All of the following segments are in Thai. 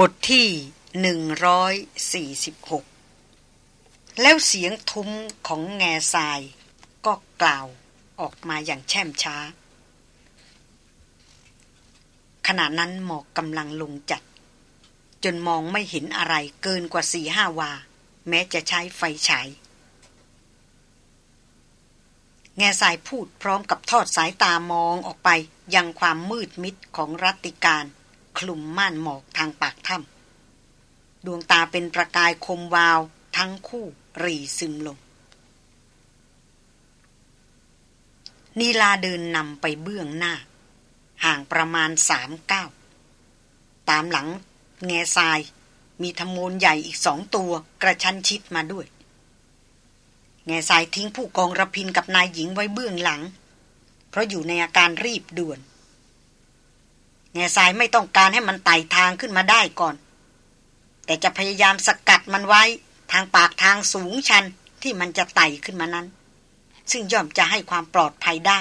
บทที่หนึ่งร้อยสี่สิบหกแล้วเสียงทุ้มของแง่ทราย ก็กล่าวออกมาอย่างแช่มช้า ขณะนั้นหมอกกำลังลงจัด จนมองไม่เห็นอะไรเกินกว่าสี่ห้าวา แม้จะใช้ไฟฉาย แง่ทรายพูดพร้อมกับทอดสายตามองออกไปยังความมืดมิดของรัติการ คลุมม่านหมอกทางปากถ้ำดวงตาเป็นประกายคมวาวทั้งคู่รีซึมลง นีลาเดินนำไปเบื้องหน้า ห่างประมาณสามเก้า ตามหลังแง่ทรายมีธมูลใหญ่อีกสองตัวกระชั้นชิดมาด้วย แง่ทรายทิ้งผู้กองระพินกับนายหญิงไว้เบื้องหลัง เพราะอยู่ในอาการรีบด่วน แง่ทรายไม่ต้องการให้มันไต่ทางขึ้นมาได้ก่อน แต่จะพยายามสกัดมันไว้ทางปากทางสูงชันที่มันจะไต่ขึ้นมานั้น ซึ่งย่อมจะให้ความปลอดภัยได้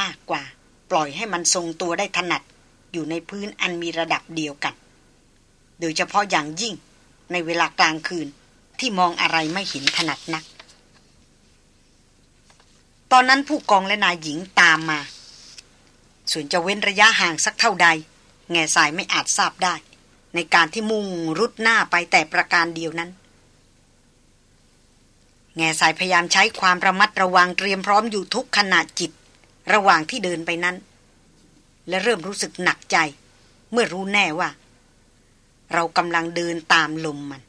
มากกว่า ปล่อยให้มันทรงตัวได้ถนัด อยู่ในพื้นอันมีระดับเดียวกัน โดยเฉพาะอย่างยิ่งในเวลากลางคืนที่มองอะไรไม่เห็นถนัดนัก ตอนนั้นผู้กองและนายหญิงตามมา ส่วนจะเว้นระยะห่างสักเท่าใด แง่สายไม่อาจทราบได้ ในการที่มุ่งรุดหน้าไปแต่ประการเดียวนั้น แง่สายพยายามใช้ความระมัดระวังเตรียมพร้อมอยู่ทุกขณะจิต ระหว่างที่เดินไปนั้น และเริ่มรู้สึกหนักใจ เมื่อรู้แน่ว่า เรากำลังเดินตามลมมัน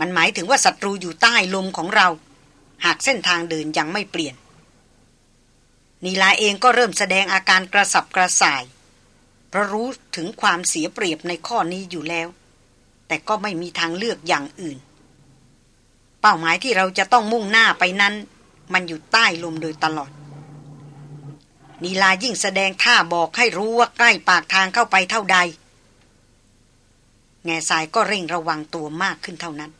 มันหมายถึงว่าศัตรูอยู่ใต้ลมของเรา หากเส้นทางเดินยังไม่เปลี่ยน นีลาเองก็เริ่มแสดงอาการกระสับกระส่าย เพราะรู้ถึงความเสียเปรียบในข้อนี้อยู่แล้ว แต่ก็ไม่มีทางเลือกอย่างอื่น เป้าหมายที่เราจะต้องมุ่งหน้าไปนั้น มันอยู่ใต้ลมโดยตลอด นีลายิ่งแสดงท่าบอกให้รู้ว่าใกล้ปากทางเข้าไปเท่าใด แง่สายก็เร่งระวังตัวมากขึ้นเท่านั้น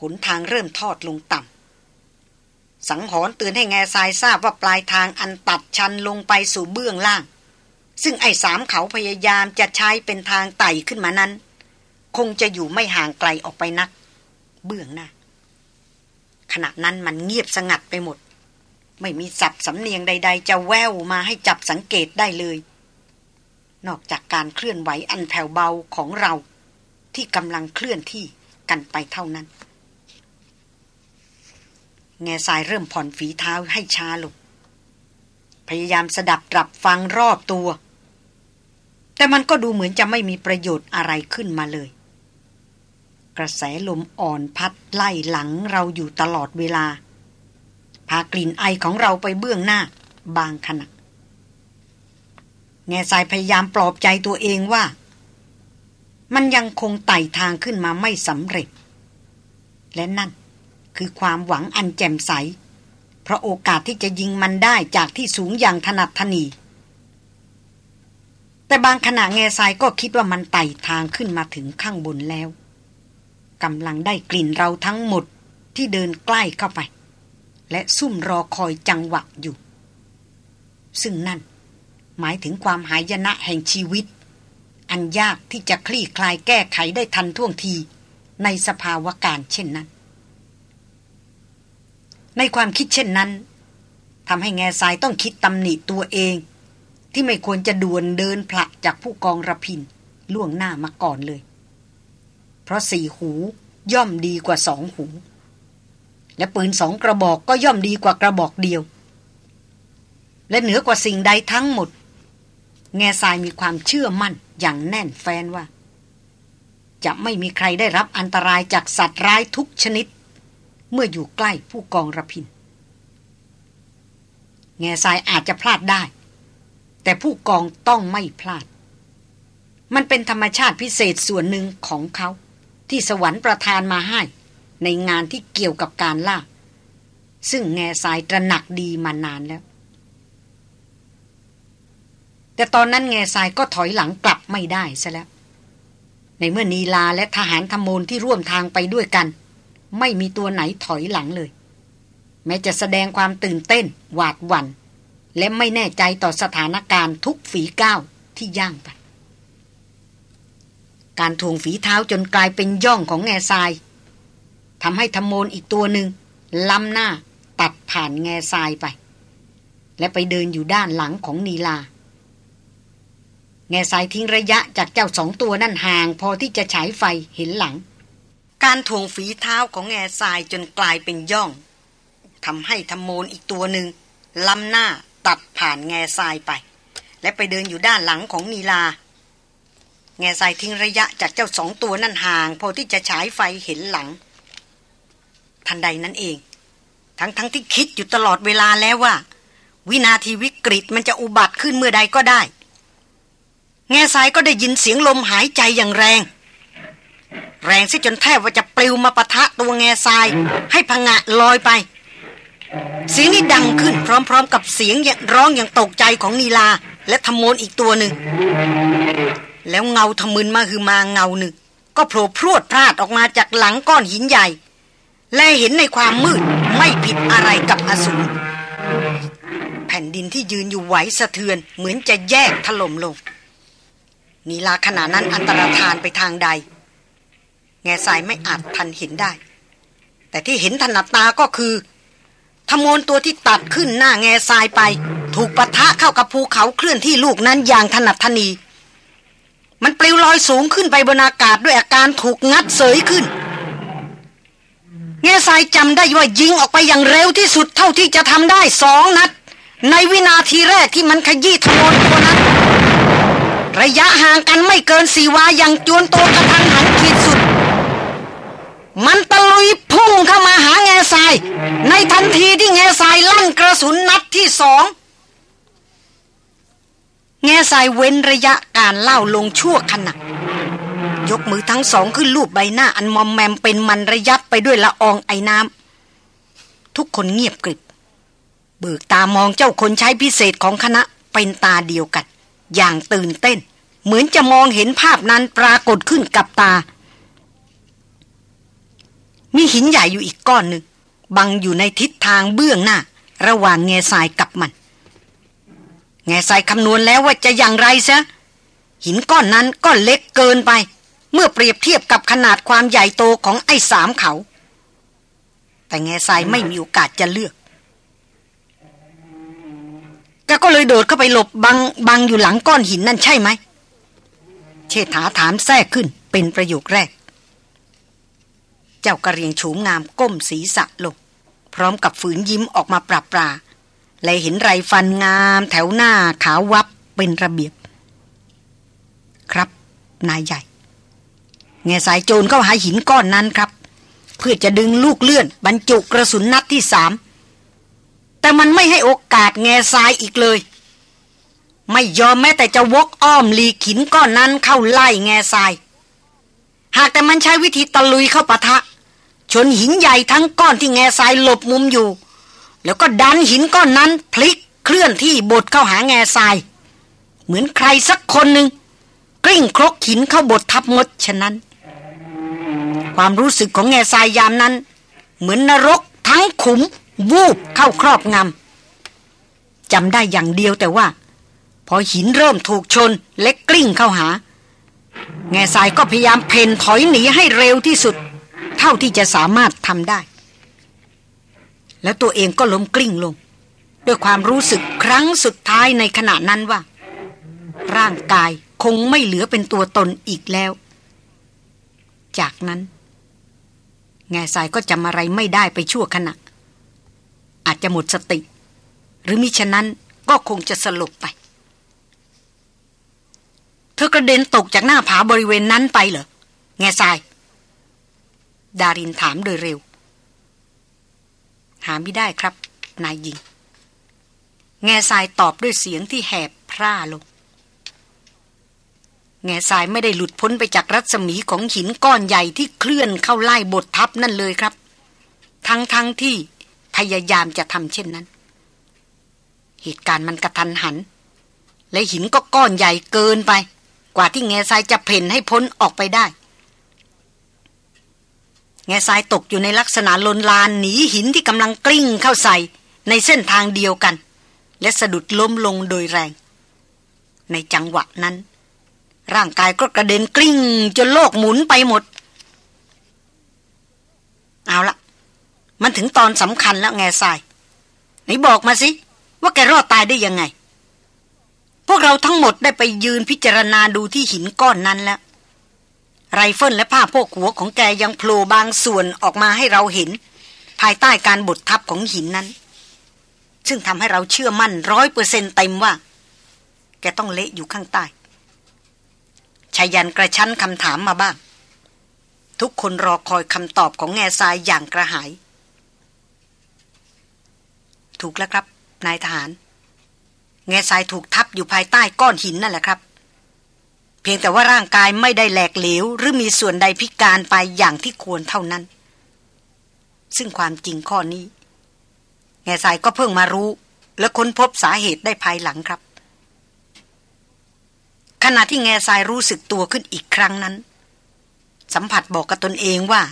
หนทางเริ่มทอดลงต่ำ สังหรณ์เตือนให้แง่ทรายทราบว่าปลายทางอันตัดชันลงไปสู่เบื้องล่าง ซึ่งไอ้สามเขาพยายามจะใช้เป็นทางไต่ขึ้นมานั้น คงจะอยู่ไม่ห่างไกลออกไปนัก เบื้องหน้าขณะนั้นมันเงียบสงัดไปหมด ไม่มีสับสำเนียงใด ๆ จะแววมาให้จับสังเกตได้เลย นอกจากการเคลื่อนไหวอันแผ่วเบาของเราที่กำลังเคลื่อนที่กันไปเท่านั้น แง่ทรายเริ่มผ่อนฝีเท้าให้ช้าลงพยายามสดับรับฟังรอบตัว แต่มันก็ดูเหมือนจะไม่มีประโยชน์อะไรขึ้นมาเลย กระแสลมอ่อนพัดไล่หลังเราอยู่ตลอดเวลา พากลิ่นไอของเราไปเบื้องหน้า บางขณะแง่ทรายพยายามปลอบใจตัวเองว่า มันยังคงไต่ทางขึ้นมาไม่สำเร็จ และนั่น คือความหวังอันแจ่มใส เพราะโอกาสที่จะยิงมันได้จากที่สูงอย่างถนัดทนี แต่บางขณะแง่ทรายก็คิดว่ามันไต่ทางขึ้นมาถึงข้างบนแล้วกำลังได้กลิ่นเราทั้งหมดที่เดินใกล้เข้าไป และซุ่มรอคอยจังหวะอยู่ ซึ่งนั่น หมายถึงความหายนะแห่งชีวิต อันยากที่จะคลี่คลายแก้ไขได้ทันท่วงทีในสภาวะการเช่นนั้น ในความคิดเช่นนั้นทำให้แง่ทรายต้องคิดตำหนิตัวเอง ที่ไม่ควรจะด่วนเดินผลักจากผู้กองระพินล่วงหน้ามาก่อนเลย เพราะสี่หูย่อมดีกว่าสองหู และปืนสองกระบอกก็ย่อมดีกว่ากระบอกเดียว และเหนือกว่าสิ่งใดทั้งหมด แง่ทรายมีความเชื่อมั่นอย่างแน่นแฟนว่า จะไม่มีใครได้รับอันตรายจากสัตว์ร้ายทุกชนิด เมื่ออยู่ใกล้ผู้กองระพิน แง่ทรายอาจจะพลาดได้ แต่ผู้กองต้องไม่พลาด มันเป็นธรรมชาติพิเศษส่วนหนึ่งของเขา ที่สวรรค์ประทานมาให้ ในงานที่เกี่ยวกับการล่า ซึ่งแง่ทรายตระหนักดีมานานแล้ว แต่ตอนนั้นแง่ทรายก็ถอยหลังกลับไม่ได้ซะแล้วในเมื่อนีลาและทหารธรรมูลที่ร่วมทางไปด้วยกัน ไม่มีตัวไหนถอยหลังเลย แม้จะแสดงความตื่นเต้น หวาดหวัน่น และไม่แน่ใจต่อสถานการณ์ทุกฝีก้าวที่ย่างไป การทวงฝีเท้าจนกลายเป็นย่องของแง่ทรายทำให้ธโมนอีกตัวหนึ่งล้ำหน้าตัดผ่านแง่ทรายไป และไปเดินอยู่ด้านหลังของนีลา แง่ทรายทิ้งระยะจากเจ้าสองตัวนั่นห่าง พอที่จะฉายไฟเห็นหลัง การทวงฝีเท้าของแง่ทรายจนกลายเป็นย่องทำให้ธโมนอีกตัวหนึ่งล้ำหน้าตัดผ่านแง่ทรายไป และไปเดินอยู่ด้านหลังของนีลา แง่ทรายทิ้งระยะจากเจ้าสองตัวนั่นห่าง พอที่จะฉายไฟเห็นหลัง ทันใดนั้นเอง ทั้งทั้งที่คิดอยู่ตลอดเวลาแล้วว่า วินาทีวิกฤตมันจะอุบัติขึ้นเมื่อใดก็ได้ แง่ทรายก็ได้ยินเสียงลมหายใจอย่างแรง แรงซิจนแทบว่าจะปลิวมาปะทะตัวแง่ทราย ให้พังะลอยไปเสียงนี้ดังขึ้นพร้อมๆ กับเสียงร้องอย่างตกใจของนีลา และธมนอีกตัวหนึ่ง แล้วเงาทมึนมาคือมาเงาหนึ่ง ก็โผล่พรวดพลาดออกมาจากหลังก้อนหินใหญ่ และเห็นในความมืดไม่ผิดอะไรกับอสูรแผ่นดินที่ยืนอยู่ไหวสะเทือนเหมือนจะแยกถล่มลงนีลาขณะนั้นอันตรธานไปทางใด แง่สายไม่อาจทันเห็นได้ แต่ที่เห็นถนัดตาก็คือทมนตัวที่ตัดขึ้นหน้าแง่ทรายไป ถูกปะทะเข้ากับภูเขาเคลื่อนที่ลูกนั้นอย่างถนัดทนี มันปลิวลอยสูงขึ้นไปบนอากาศด้วยอาการถูกงัดเสยขึ้น แง่ทรายจำได้ว่ายิงออกไปอย่างเร็วที่สุดเท่าที่จะทำได้สองนัด ในวินาทีแรกที่มันขยี้ทมนตัวนั้น ระยะห่างกันไม่เกินสี่วาอย่างจวนตัวกระทันหันขีดสุด มันตะลุยพุ่งเข้ามาหาแง่ทราย ในทันทีที่แง่ทรายลั่นกระสุนนัดที่สองแง่ทรายเว้นระยะการเล่าลงชั่วขณะยกมือทั้งสองขึ้นลูบใบหน้าอันมอมแมมเป็นมันระยับไปด้วยละอองไอ้น้ำทุกคนเงียบกริบ เบิกตามองเจ้าคนใช้พิเศษของคณะเป็นตาเดียวกัน อย่างตื่นเต้น เหมือนจะมองเห็นภาพนั้นปรากฏขึ้นกับตา มีหินใหญ่อยู่อีกก้อนหนึ่งบังอยู่ในทิศทางเบื้องหน้า ระหว่างแง่ทรายกับมัน แง่ทรายคำนวณแล้วว่าจะอย่างไรซะหินก้อนนั้นก็เล็กเกินไป เมื่อเปรียบเทียบกับขนาดความใหญ่โตของไอ้สามเขา แต่แง่ทรายไม่มีโอกาสจะเลือกแกก็เลยโดดเข้าไปหลบบังบังอยู่หลังก้อนหินนั่นใช่ไหมเชษฐาถามแทรกขึ้นเป็นประโยคแรก เจ้ากระเรียงฉูงงามก้มศีรษะลงพร้อมกับฝืนยิ้มออกมาปราบปราและเห็นไรฟันงามแถวหน้าขาววับเป็นระเบียบ ครับ นายใหญ่ แง่สายโจรเข้าหาหินก้อนนั้นครับ เพื่อจะดึงลูกเลื่อน บรรจุกระสุนนัดที่สามแต่มันไม่ให้โอกาสแง่ทรายอีกเลย ไม่ยอมแม้แต่จะวกอ้อมลีขินก้อนนั้นเข้าไล่แง่ทรายากแต่มันใช้วิธีตะลุยเข้าปะทะ ชนหินใหญ่ทั้งก้อนที่แง่ทรายหลบมุมอยู่ แล้วก็ดันหินก้อนนั้นพลิกเคลื่อนที่บดเข้าหาแง่ทราย เหมือนใครสักคนหนึ่งกลิ้งครกหินเข้าบดทับมดฉะนั้น ความรู้สึกของแง่ทรายยามนั้น เหมือนนรกทั้งขุม วูบเข้าครอบงำจำได้อย่างเดียวแต่ว่า พอหินเริ่มถูกชนเล็กกลิ้งเข้าหา แง่ทรายก็พยายามเพนถอยหนีให้เร็วที่สุด เท่าที่จะสามารถทำได้ แล้วตัวเองก็ล้มกลิ้งลง ด้วยความรู้สึกครั้งสุดท้ายในขณะนั้นว่า ร่างกายคงไม่เหลือเป็นตัวตนอีกแล้ว จากนั้น แง่สายก็จำอะไรไม่ได้ไปชั่วขณะ อาจจะหมดสติ หรือมิฉะนั้นก็คงจะสลบไป ธอกระเด็นตกจากหน้าผาบริเวณนั้นไปเหรอ แง่ทราย ดารินถามโดยเร็ว หาไม่ได้ครับ นายหญิง แง่ทรายตอบด้วยเสียงที่แหบพร่าลง แง่ทรายไม่ได้หลุดพ้นไปจากรัศมีของหินก้อนใหญ่ที่เคลื่อนเข้าไล่บททับนั่นเลยครับ ทั้งทั้งที่พยายามจะทำเช่นนั้น เหตุการณ์มันกระทันหัน และหินก็ก้อนใหญ่เกินไป กว่าที่แง่ทรายจะเพ่นให้พ้นออกไปได้ แง่ทรายตกอยู่ในลักษณะลนลานหนีหินที่กำลังกลิ้งเข้าใส่ในเส้นทางเดียวกัน และสะดุดล้มลงโดยแรง ในจังหวะนั้น ร่างกายก็กระเด็นกลิ้งจนโลกหมุนไปหมด เอาละมันถึงตอนสำคัญแล้วแง่ทรายไหนบอกมาสิ ว่าแกรอดตายได้ยังไง พวกเราทั้งหมดได้ไปยืนพิจารณาดูที่หินก้อนนั้นแล้ว ไรเฟิลและผ้าโพกหัวของแกยังโผล่บางส่วนออกมาให้เราเห็น ภายใต้การบดทับของหินนั้น ซึ่งทำให้เราเชื่อมั่นร้อยเปอร์เซ็นต์เต็มว่า แกต้องเละอยู่ข้างใต้ไชยยันต์กระชั้นคำถามมาบ้าง ทุกคนรอคอยคำตอบของแง่ทรายอย่างกระหาย ถูกแล้วครับ นายทหาร แง่ทรายถูกทับอยู่ภายใต้ก้อนหินนั่นแหละครับ เพียงแต่ว่าร่างกายไม่ได้แหลกเหลว หรือมีส่วนใดพิการไปอย่างที่ควรเท่านั้น ซึ่งความจริงข้อนี้ แง่ทรายก็เพิ่งมารู้ และค้นพบสาเหตุได้ภายหลังครับ ขณะที่แง่ทรายรู้สึกตัวขึ้นอีกครั้งนั้น สัมผัสบอกกับตนเองว่า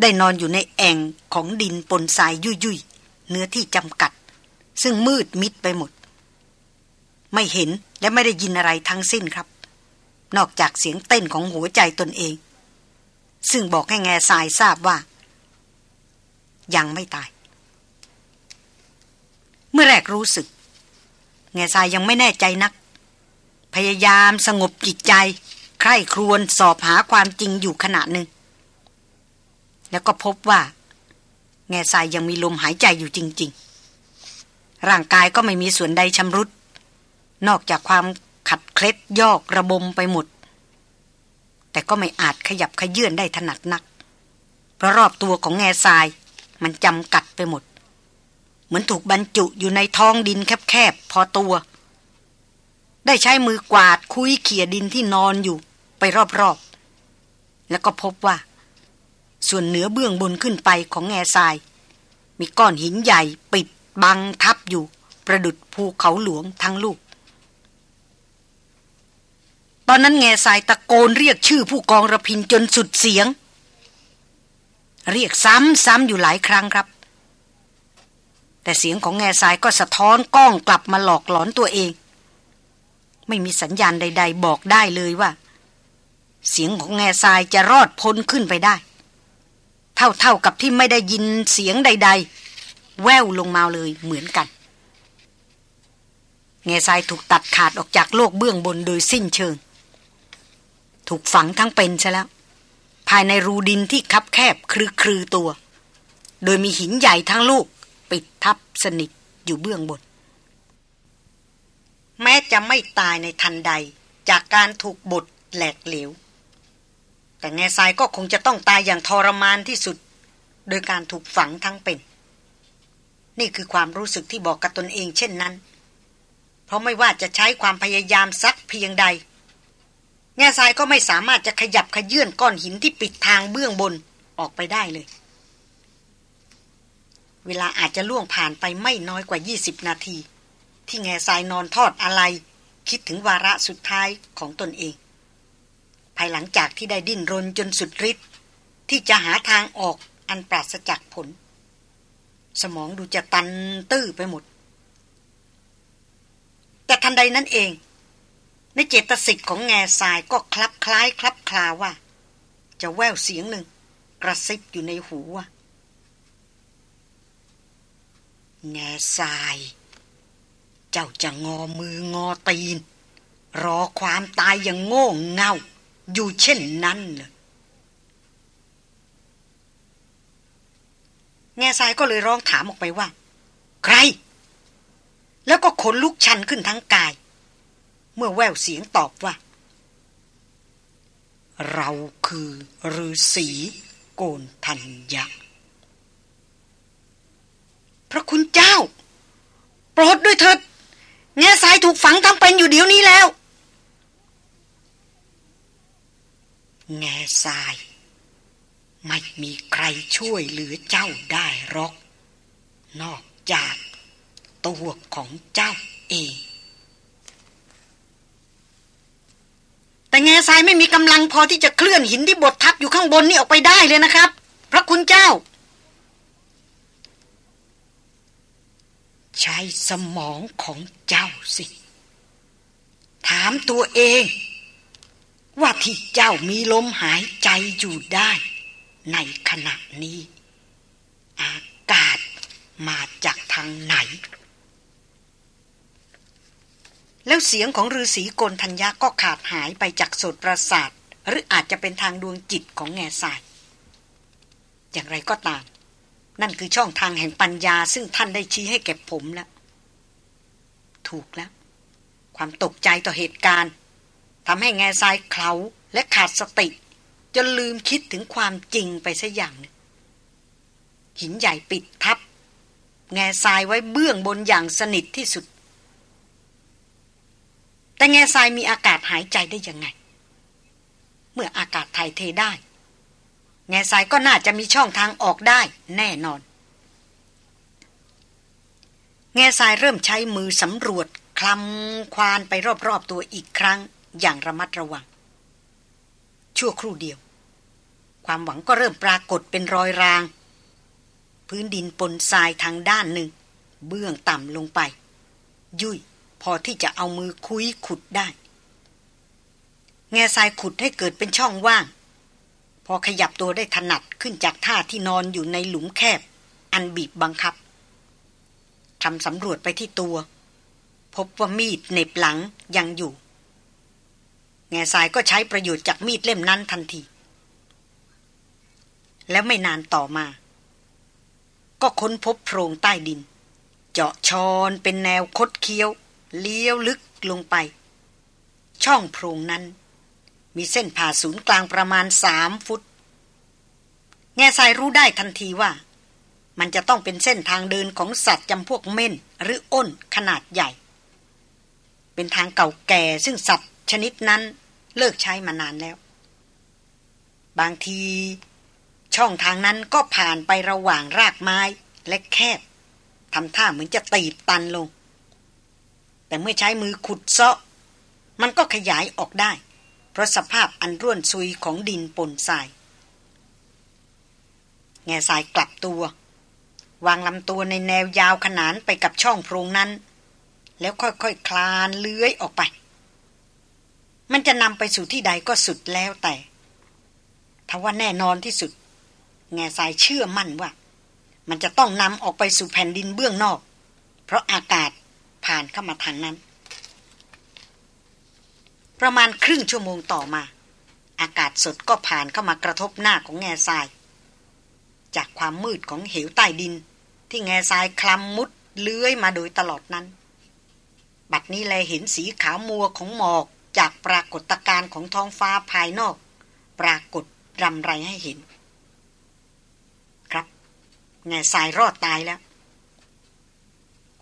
ได้นอนอยู่ในแอ่งของดินปนทรายยุ่ยๆเนื้อที่จำกัด ซึ่งมืดมิดไปหมด ไม่เห็นและไม่ได้ยินอะไรทั้งสิ้นครับ นอกจากเสียงเต้นของหัวใจตนเอง ซึ่งบอกให้แง่ทรายทราบว่า ยังไม่ตาย เมื่อแรกรู้สึก แง่ทรายยังไม่แน่ใจนัก พยายามสงบจิตใจ ใคร่ครวญสอบหาความจริงอยู่ขณะหนึ่ง แล้วก็พบว่า แง่ทรายยังมีลมหายใจอยู่จริง ๆ ร่างกายก็ไม่มีส่วนใดชำรุด นอกจากความขัดเคล็ดยอกระบมไปหมด แต่ก็ไม่อาจขยับขยื่นได้ถนัดนัก เพราะรอบตัวของแง่ทรายมันจำกัดไปหมด เหมือนถูกบรรจุอยู่ในท้องดินแคบๆพอตัว ได้ใช้มือกวาดคุยเขี่ยดินที่นอนอยู่ไปรอบๆ แล้วก็พบว่า ส่วนเหนือเบื้องบนขึ้นไปของแง่ทราย มีก้อนหินใหญ่ปิดบังทับอยู่ ประดุดภูเขาหลวงทั้งลูก ตอนนั้นแง่ทรายตะโกนเรียกชื่อผู้กองระพินจนสุดเสียง เรียกซ้ำๆอยู่หลายครั้งครับ แต่เสียงของแง่ทรายก็สะท้อนกล้องกลับมาหลอกหลอนตัวเอง ไม่มีสัญญาณใด ๆ บอกได้เลยว่า เสียงของแง่ทรายจะรอดพ้นขึ้นไปได้ เท่าๆกับที่ไม่ได้ยินเสียงใด ๆ แววลงมาเลยเหมือนกันแง่ทรายถูกตัดขาดออกจากโลกเบื้องบนโดยสิ้นเชิง ถูกฝังทั้งเป็นใช่แล้ว ภายในรูดินที่คับแคบคลือคลือตัว โดยมีหินใหญ่ทั้งลูก ปิดทับสนิทอยู่เบื้องบน แม้จะไม่ตายในทันใดจากการถูกบดแหลกเหลว แต่แง่ทรายก็คงจะต้องตายอย่างทรมานที่สุด โดยการถูกฝังทั้งเป็น นี่คือความรู้สึกที่บอกกับตนเองเช่นนั้น เพราะไม่ว่าจะใช้ความพยายามสักเพียงใด แง่ทรายก็ไม่สามารถจะขยับขยื่นก้อนหินที่ปิดทางเบื้องบนออกไปได้เลย เวลาอาจจะล่วงผ่านไปไม่น้อยกว่า 20 นาที ที่แง่ทรายนอนทอดอะไร คิดถึงวาระสุดท้ายของตนเอง ภายหลังจากที่ได้ดิ้นรนจนสุดฤทธิ์ที่จะหาทางออกอันปราศจากผล สมองดูจะตันตื้อไปหมด แต่ทันใดนั้นเอง ในเจตสิกของแง่ทรายก็คลับคล้ายคลับคลาว่า จะแววเสียงหนึ่ง กระซิบอยู่ในหูว่าแง่ทราย เจ้าจะงอมืองอตีน รอความตายอย่างโง่เง่า อยู่เช่นนั้นเลยแง่ทรายก็เลยร้องถามออกไปว่า ใคร แล้วก็ขนลุกชันขึ้นทั้งกาย เมื่อแววเสียงตอบว่า เราคือฤาษีโกนทัญญะพระคุณเจ้า โปรดด้วยเถิดแง่ทรายถูกฝังทั้งเป็นอยู่เดี๋ยวนี้แล้ว แง่ทราย ไม่มีใครช่วยเหลือเจ้าได้หรอก นอกจากตัวของเจ้าเอง แต่แง่ทรายไม่มีกำลังพอที่จะเคลื่อนหินที่บดทับอยู่ข้างบนนี่ออกไปได้เลยนะครับ พระคุณเจ้า ใช้สมองของเจ้าสิ ถามตัวเอง ว่าที่เจ้ามีลมหายใจอยู่ได้ ในขณะนี้ อากาศมาจากทางไหน แล้วเสียงของฤาษีโกลทัญญาก็ขาดหายไปจากสดประสาท หรืออาจจะเป็นทางดวงจิตของแง่ทราย อย่างไรก็ตาม นั่นคือช่องทางแห่งปัญญาซึ่งท่านได้ชี้ให้แก่ผมแล้วถูกแล้ว ความตกใจต่อเหตุการณ์ทำให้แง่ทรายเคลาและขาดสติจนลืมคิดถึงความจริงไปซะอย่างหนึ่งหินใหญ่ปิดทับ แง่ทรายไว้เบื้องบนอย่างสนิทที่สุด แต่แง่ทรายมีอากาศหายใจได้ยังไง เมื่ออากาศถ่ายเทได้ แง่ทรายก็น่าจะมีช่องทางออกได้แน่นอน แง่ทรายเริ่มใช้มือสำรวจคลำควานไปรอบๆตัวอีกครั้งอย่างระมัดระวัง ชั่วครู่เดียว ความหวังก็เริ่มปรากฏเป็นรอยราง พื้นดินปนทรายทางด้านหนึ่ง เบื้องต่ำลงไป ยุ่ย พอที่จะเอามือคุยขุดได้ แง่ทรายขุดให้เกิดเป็นช่องว่าง พอขยับตัวได้ถนัดขึ้นจากท่าที่นอนอยู่ในหลุมแคบ อันบีบบังคับทำสำรวจไปที่ตัว พบว่ามีดเน็บหลังยังอยู่ แง่ทรายก็ใช้ประโยชน์จากมีดเล่มนั้นทันที แล้วไม่นานต่อมา ก็ค้นพบโพรงใต้ดิน เจาะชอนเป็นแนวคดเคี้ยว เลี้ยวลึกลงไป ช่องโพรงนั้น มีเส้นผ่าศูนย์กลางประมาณสามฟุต แง่ทรายรู้ได้ทันทีว่า มันจะต้องเป็นเส้นทางเดินของสัตว์จำพวกเม่นหรืออ้นขนาดใหญ่ เป็นทางเก่าแก่ซึ่งสัตว์ชนิดนั้นเลิกใช้มานานแล้ว บางทีช่องทางนั้นก็ผ่านไประหว่างรากไม้และแคบทำท่าเหมือนจะตีบตันลง แต่เมื่อใช้มือขุดเซาะ มันก็ขยายออกได้ เพราะสภาพอันร่วนซุยของดินปนทราย แง่ทรายกลับตัว วางลำตัวในแนวยาวขนานไปกับช่องโพรงนั้น แล้วค่อยๆคคลานเลื้อยออกไป มันจะนำไปสู่ที่ใดก็สุดแล้วแต่ทว่าแน่นอนที่สุด แง่สายเชื่อมั่นว่า มันจะต้องนำออกไปสู่แผ่นดินเบื้องนอก เพราะอากาศ ผ่านเข้ามาทางนั้น ประมาณครึ่งชั่วโมงต่อมา อากาศสดก็ผ่านเข้ามากระทบหน้าของแง่ทราย จากความมืดของเหวใต้ดิน ที่แง่ทรายคลำมุดเลื้อยมาโดยตลอดนั้น บัดนี้แลเห็นสีขาวมัวของหมอกจากปรากฏการณ์ของท้องฟ้าภายนอก ปรากฏรำไรให้เห็น ครับแง่สายรอดตายแล้ว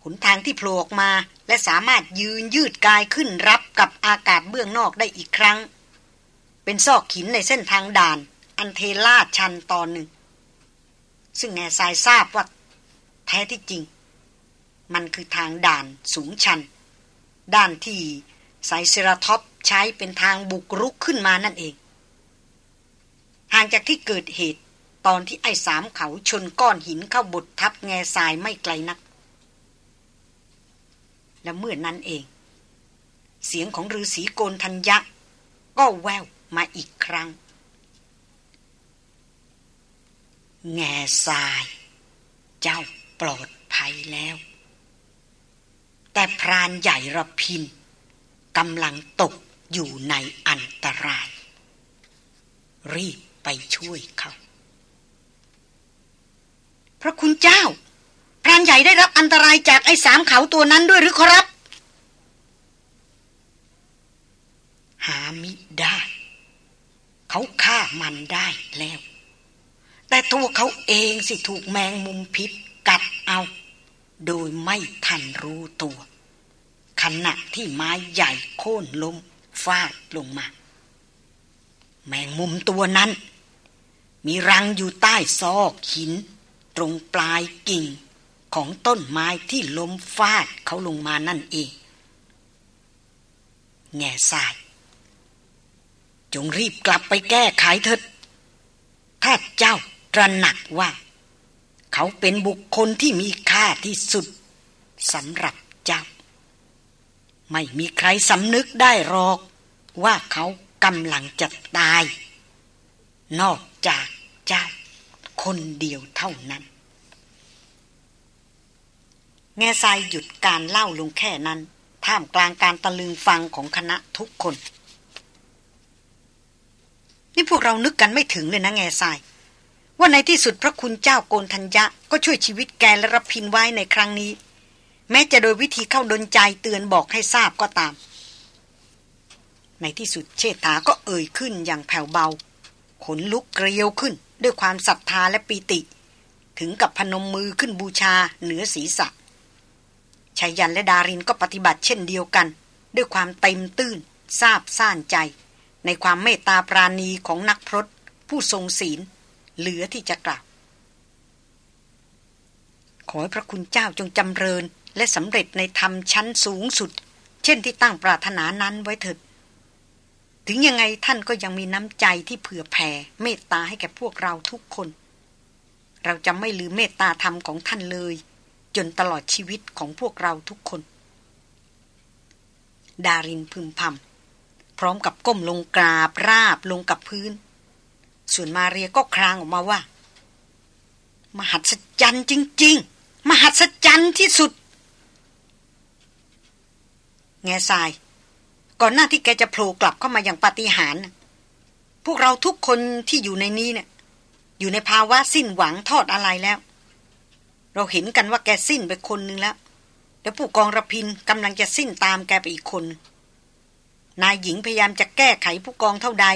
หนทางที่โผล่ออกมา และสามารถยืนยืดกายขึ้นรับกับอากาศเบื้องนอกได้อีกครั้ง เป็นซอกหินในเส้นทางด่าน อันเทลาชันตอนหนึ่ง ซึ่งแง่สายทราบว่า แท้ที่จริง มันคือทางด่านสูงชัน ด้านที่ไซเซราท็อปใช้เป็นทางบุกรุกขึ้นมานั่นเอง ห่างจากที่เกิดเหตุตอนที่ไอ้สามเขาชนก้อนหินเข้าบดทับแง่ทรายไม่ไกลนัก และเมื่อนั้นเอง เสียงของฤาษีโกนทัญญะ ก็แววมาอีกครั้ง แง่ทราย เจ้าปลอดภัยแล้ว แต่พรานใหญ่ระพินกำลังตกอยู่ในอันตราย รีบไปช่วยเขา พระคุณเจ้า พรานใหญ่ได้รับอันตรายจากไอ้สามเขาตัวนั้นด้วยหรือครับ หามิได้ เขาฆ่ามันได้แล้ว แต่ตัวเขาเองสิถูกแมงมุมพิษกัดเอา โดยไม่ทันรู้ตัว ขณะที่ไม้ใหญ่โค่นล้มฟาดลงมา แมงมุมตัวนั้น มีรังอยู่ใต้ซอกหิน ตรงปลายกิ่ง ของต้นไม้ที่ล้มฟาดเขาลงมานั่นเอง แง่ทราย จงรีบกลับไปแก้ไขเถิด ถ้าเจ้าตระหนักว่า เขาเป็นบุคคลที่มีค่าที่สุดสำหรับเจ้า ไม่มีใครสำนึกได้หรอก ว่าเขากำลังจะตาย นอกจากเจ้าคนเดียวเท่านั้น แง่ทรายหยุดการเล่าลงแค่นั้น ท่ามกลางการตะลึงฟังของคณะทุกคน นี่พวกเรานึกกันไม่ถึงเลยนะแง่ทราย ว่าในที่สุดพระคุณเจ้าโกนทัญญะ ก็ช่วยชีวิตแกและรับพินไว้ในครั้งนี้ แม้จะโดยวิธีเข้าดนใจเตือนบอกให้ทราบก็ตาม ในที่สุดเชษฐาก็เอ่ยขึ้นอย่างแผ่วเบา ขนลุกเกลียวขึ้น ด้วยความศรัทธาและปีติ ถึงกับพนมมือขึ้นบูชาเหนือศีรษะ ชายันและดารินก็ปฏิบัติเช่นเดียวกัน ด้วยความเต็มตื้นซาบซ่านใจ ในความเมตตาปราณีของนักพรตผู้ทรงศีล เหลือที่จะกล่าว ขอให้พระคุณเจ้าจงจำเริญ และสำเร็จในธรรมชั้นสูงสุด เช่นที่ตั้งปรารถนานั้นไว้เถิดถึงยังไงท่านก็ยังมีน้ำใจที่เผื่อแผ่เมตตาให้แก่พวกเราทุกคน เราจะไม่ลืมเมตตาธรรมของท่านเลย จนตลอดชีวิตของพวกเราทุกคน ดารินพึมพำพร้อมกับก้มลงกราบราบลงกับพื้น ส่วนมาเรียก็ครางออกมาว่า มหัศจรรย์จริง ๆ มหัศจรรย์ที่สุด แง่ทราย ก่อนหน้าที่แกจะโผล่กลับเข้ามาอย่างปาฏิหาริย์พวกเราทุกคนที่อยู่ในนี้เนี่ย อยู่ในภาวะสิ้นหวังทอดอะไรแล้ว เราเห็นกันว่าแกสิ้นไปคนหนึ่งแล้วแล้วผู้กองระพินกำลังจะสิ้นตามแกไปอีกคน นายหญิงพยายามจะแก้ไขผู้กองเท่าใด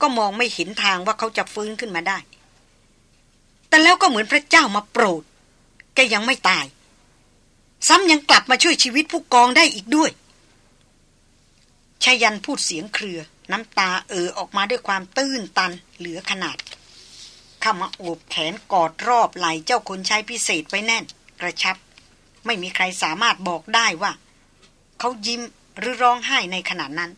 ก็มองไม่เห็นทางว่าเขาจะฟื้นขึ้นมาได้ แต่แล้วก็เหมือนพระเจ้ามาโปรด แกยังไม่ตาย ซ้ำยังกลับมาช่วยชีวิตผู้กองได้อีกด้วยชายันพูดเสียงเครือ น้ำตาเออออกมาด้วยความตื้นตันเหลือขนาด เข้ามาโอบแขนกอดรอบไหล่เจ้าคนใช้พิเศษไว้แน่น กระชับ ไม่มีใครสามารถบอกได้ว่า เขายิ้มหรือร้องไห้ในขณะนั้น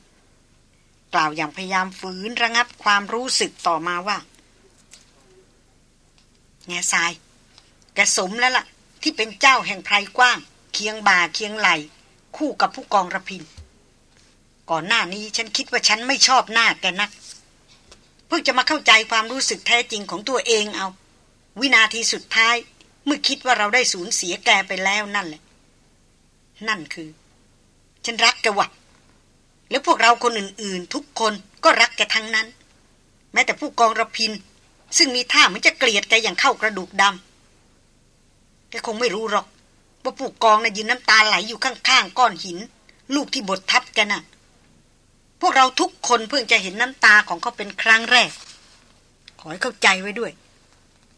กล่าวอย่างพยายามฝืนระงับความรู้สึกต่อมาว่า แง่ทราย แกสมแล้วละ่ะ ที่เป็นเจ้าแห่งไพรกว้าง เคียงบ่าเคียงไหล คู่กับผู้กองระพิน ก่อนหน้านี้ฉันคิดว่าฉันไม่ชอบหน้าแกนัก เพิ่งจะมาเข้าใจความรู้สึกแท้จริงของตัวเองเอา วินาทีสุดท้าย เมื่อคิดว่าเราได้สูญเสียแกไปแล้วนั่นแหละ นั่นคือ ฉันรักแกวะแล้วพวกเราคนอื่น ๆ ทุกคนก็รักแกทั้งนั้น แม้แต่ผู้กองระพิน ซึ่งมีท่าเหมือนจะเกลียดแกอย่างเข้ากระดูกดำแกคงไม่รู้หรอก ว่าผู้กองนะ่ะยืนน้ำตาไหลอยู่ข้าง ๆ ก้อนหิน ลูกที่บดทับแกน่ะ พวกเราทุกคนเพิ่งจะเห็นน้ำตาของเขาเป็นครั้งแรก ขอให้เข้าใจไว้ด้วย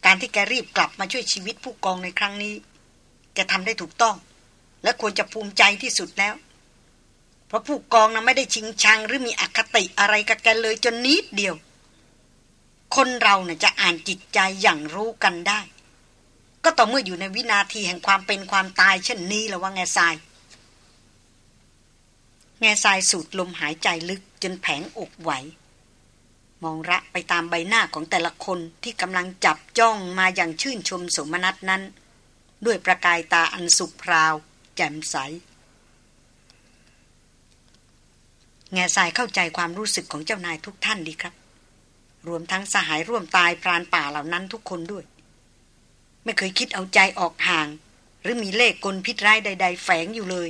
การที่แกรีบกลับมาช่วยชีวิตผู้กองในครั้งนี้ แกทำได้ถูกต้อง และควรจะภูมิใจที่สุดแล้ว เพราะผู้กองนะไม่ได้ชิงชังหรือมีอคติอะไรกับแกเลยจนนิดเดียว คนเรานะ่ะจะอ่านจิตใจอย่างรู้กันได้ ก็ต่อเมื่ออยู่ในวินาทีแห่งความเป็นความตายเช่นนี้แล้วว่าไงทราย แง่ทรายสูดลมหายใจลึกจนแผงอกไหว มองระไปตามใบหน้าของแต่ละคนที่กำลังจับจ้องมาอย่างชื่นชมสมนัตนั้น ด้วยประกายตาอันสุกพราว แจ่มใส แง่ทรายเข้าใจความรู้สึกของเจ้านายทุกท่านดีครับ รวมทั้งสหายร่วมตายพรานป่าเหล่านั้นทุกคนด้วย ไม่เคยคิดเอาใจออกห่าง หรือมีเลขกลพิษร้ายใด ๆ แฝงอยู่เลย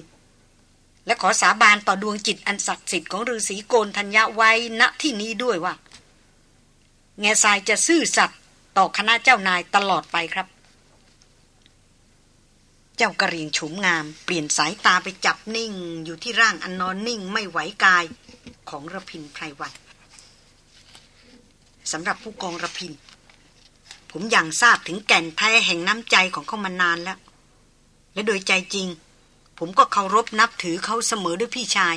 และขอสาบานต่อดวงจิตอันศักดิ์สิทธิ์ของฤาษีโกนธัญญาไว้ณที่นี้ด้วยว่า แง่ทรายจะซื่อสัตย์ต่อคณะเจ้านายตลอดไปครับ เจ้ากระเรียงฉุมงาม เปลี่ยนสายตาไปจับนิ่ง อยู่ที่ร่างอันนอนนิ่งไม่ไหวกายของระพินไพรวันสำหรับผู้กองระพิน ผมยังทราบถึงแก่นแท้แห่งน้ำใจของเขามานานแล้ว และโดยใจจริง ผมก็เคารพนับถือเขาเสมอด้วยพี่ชาย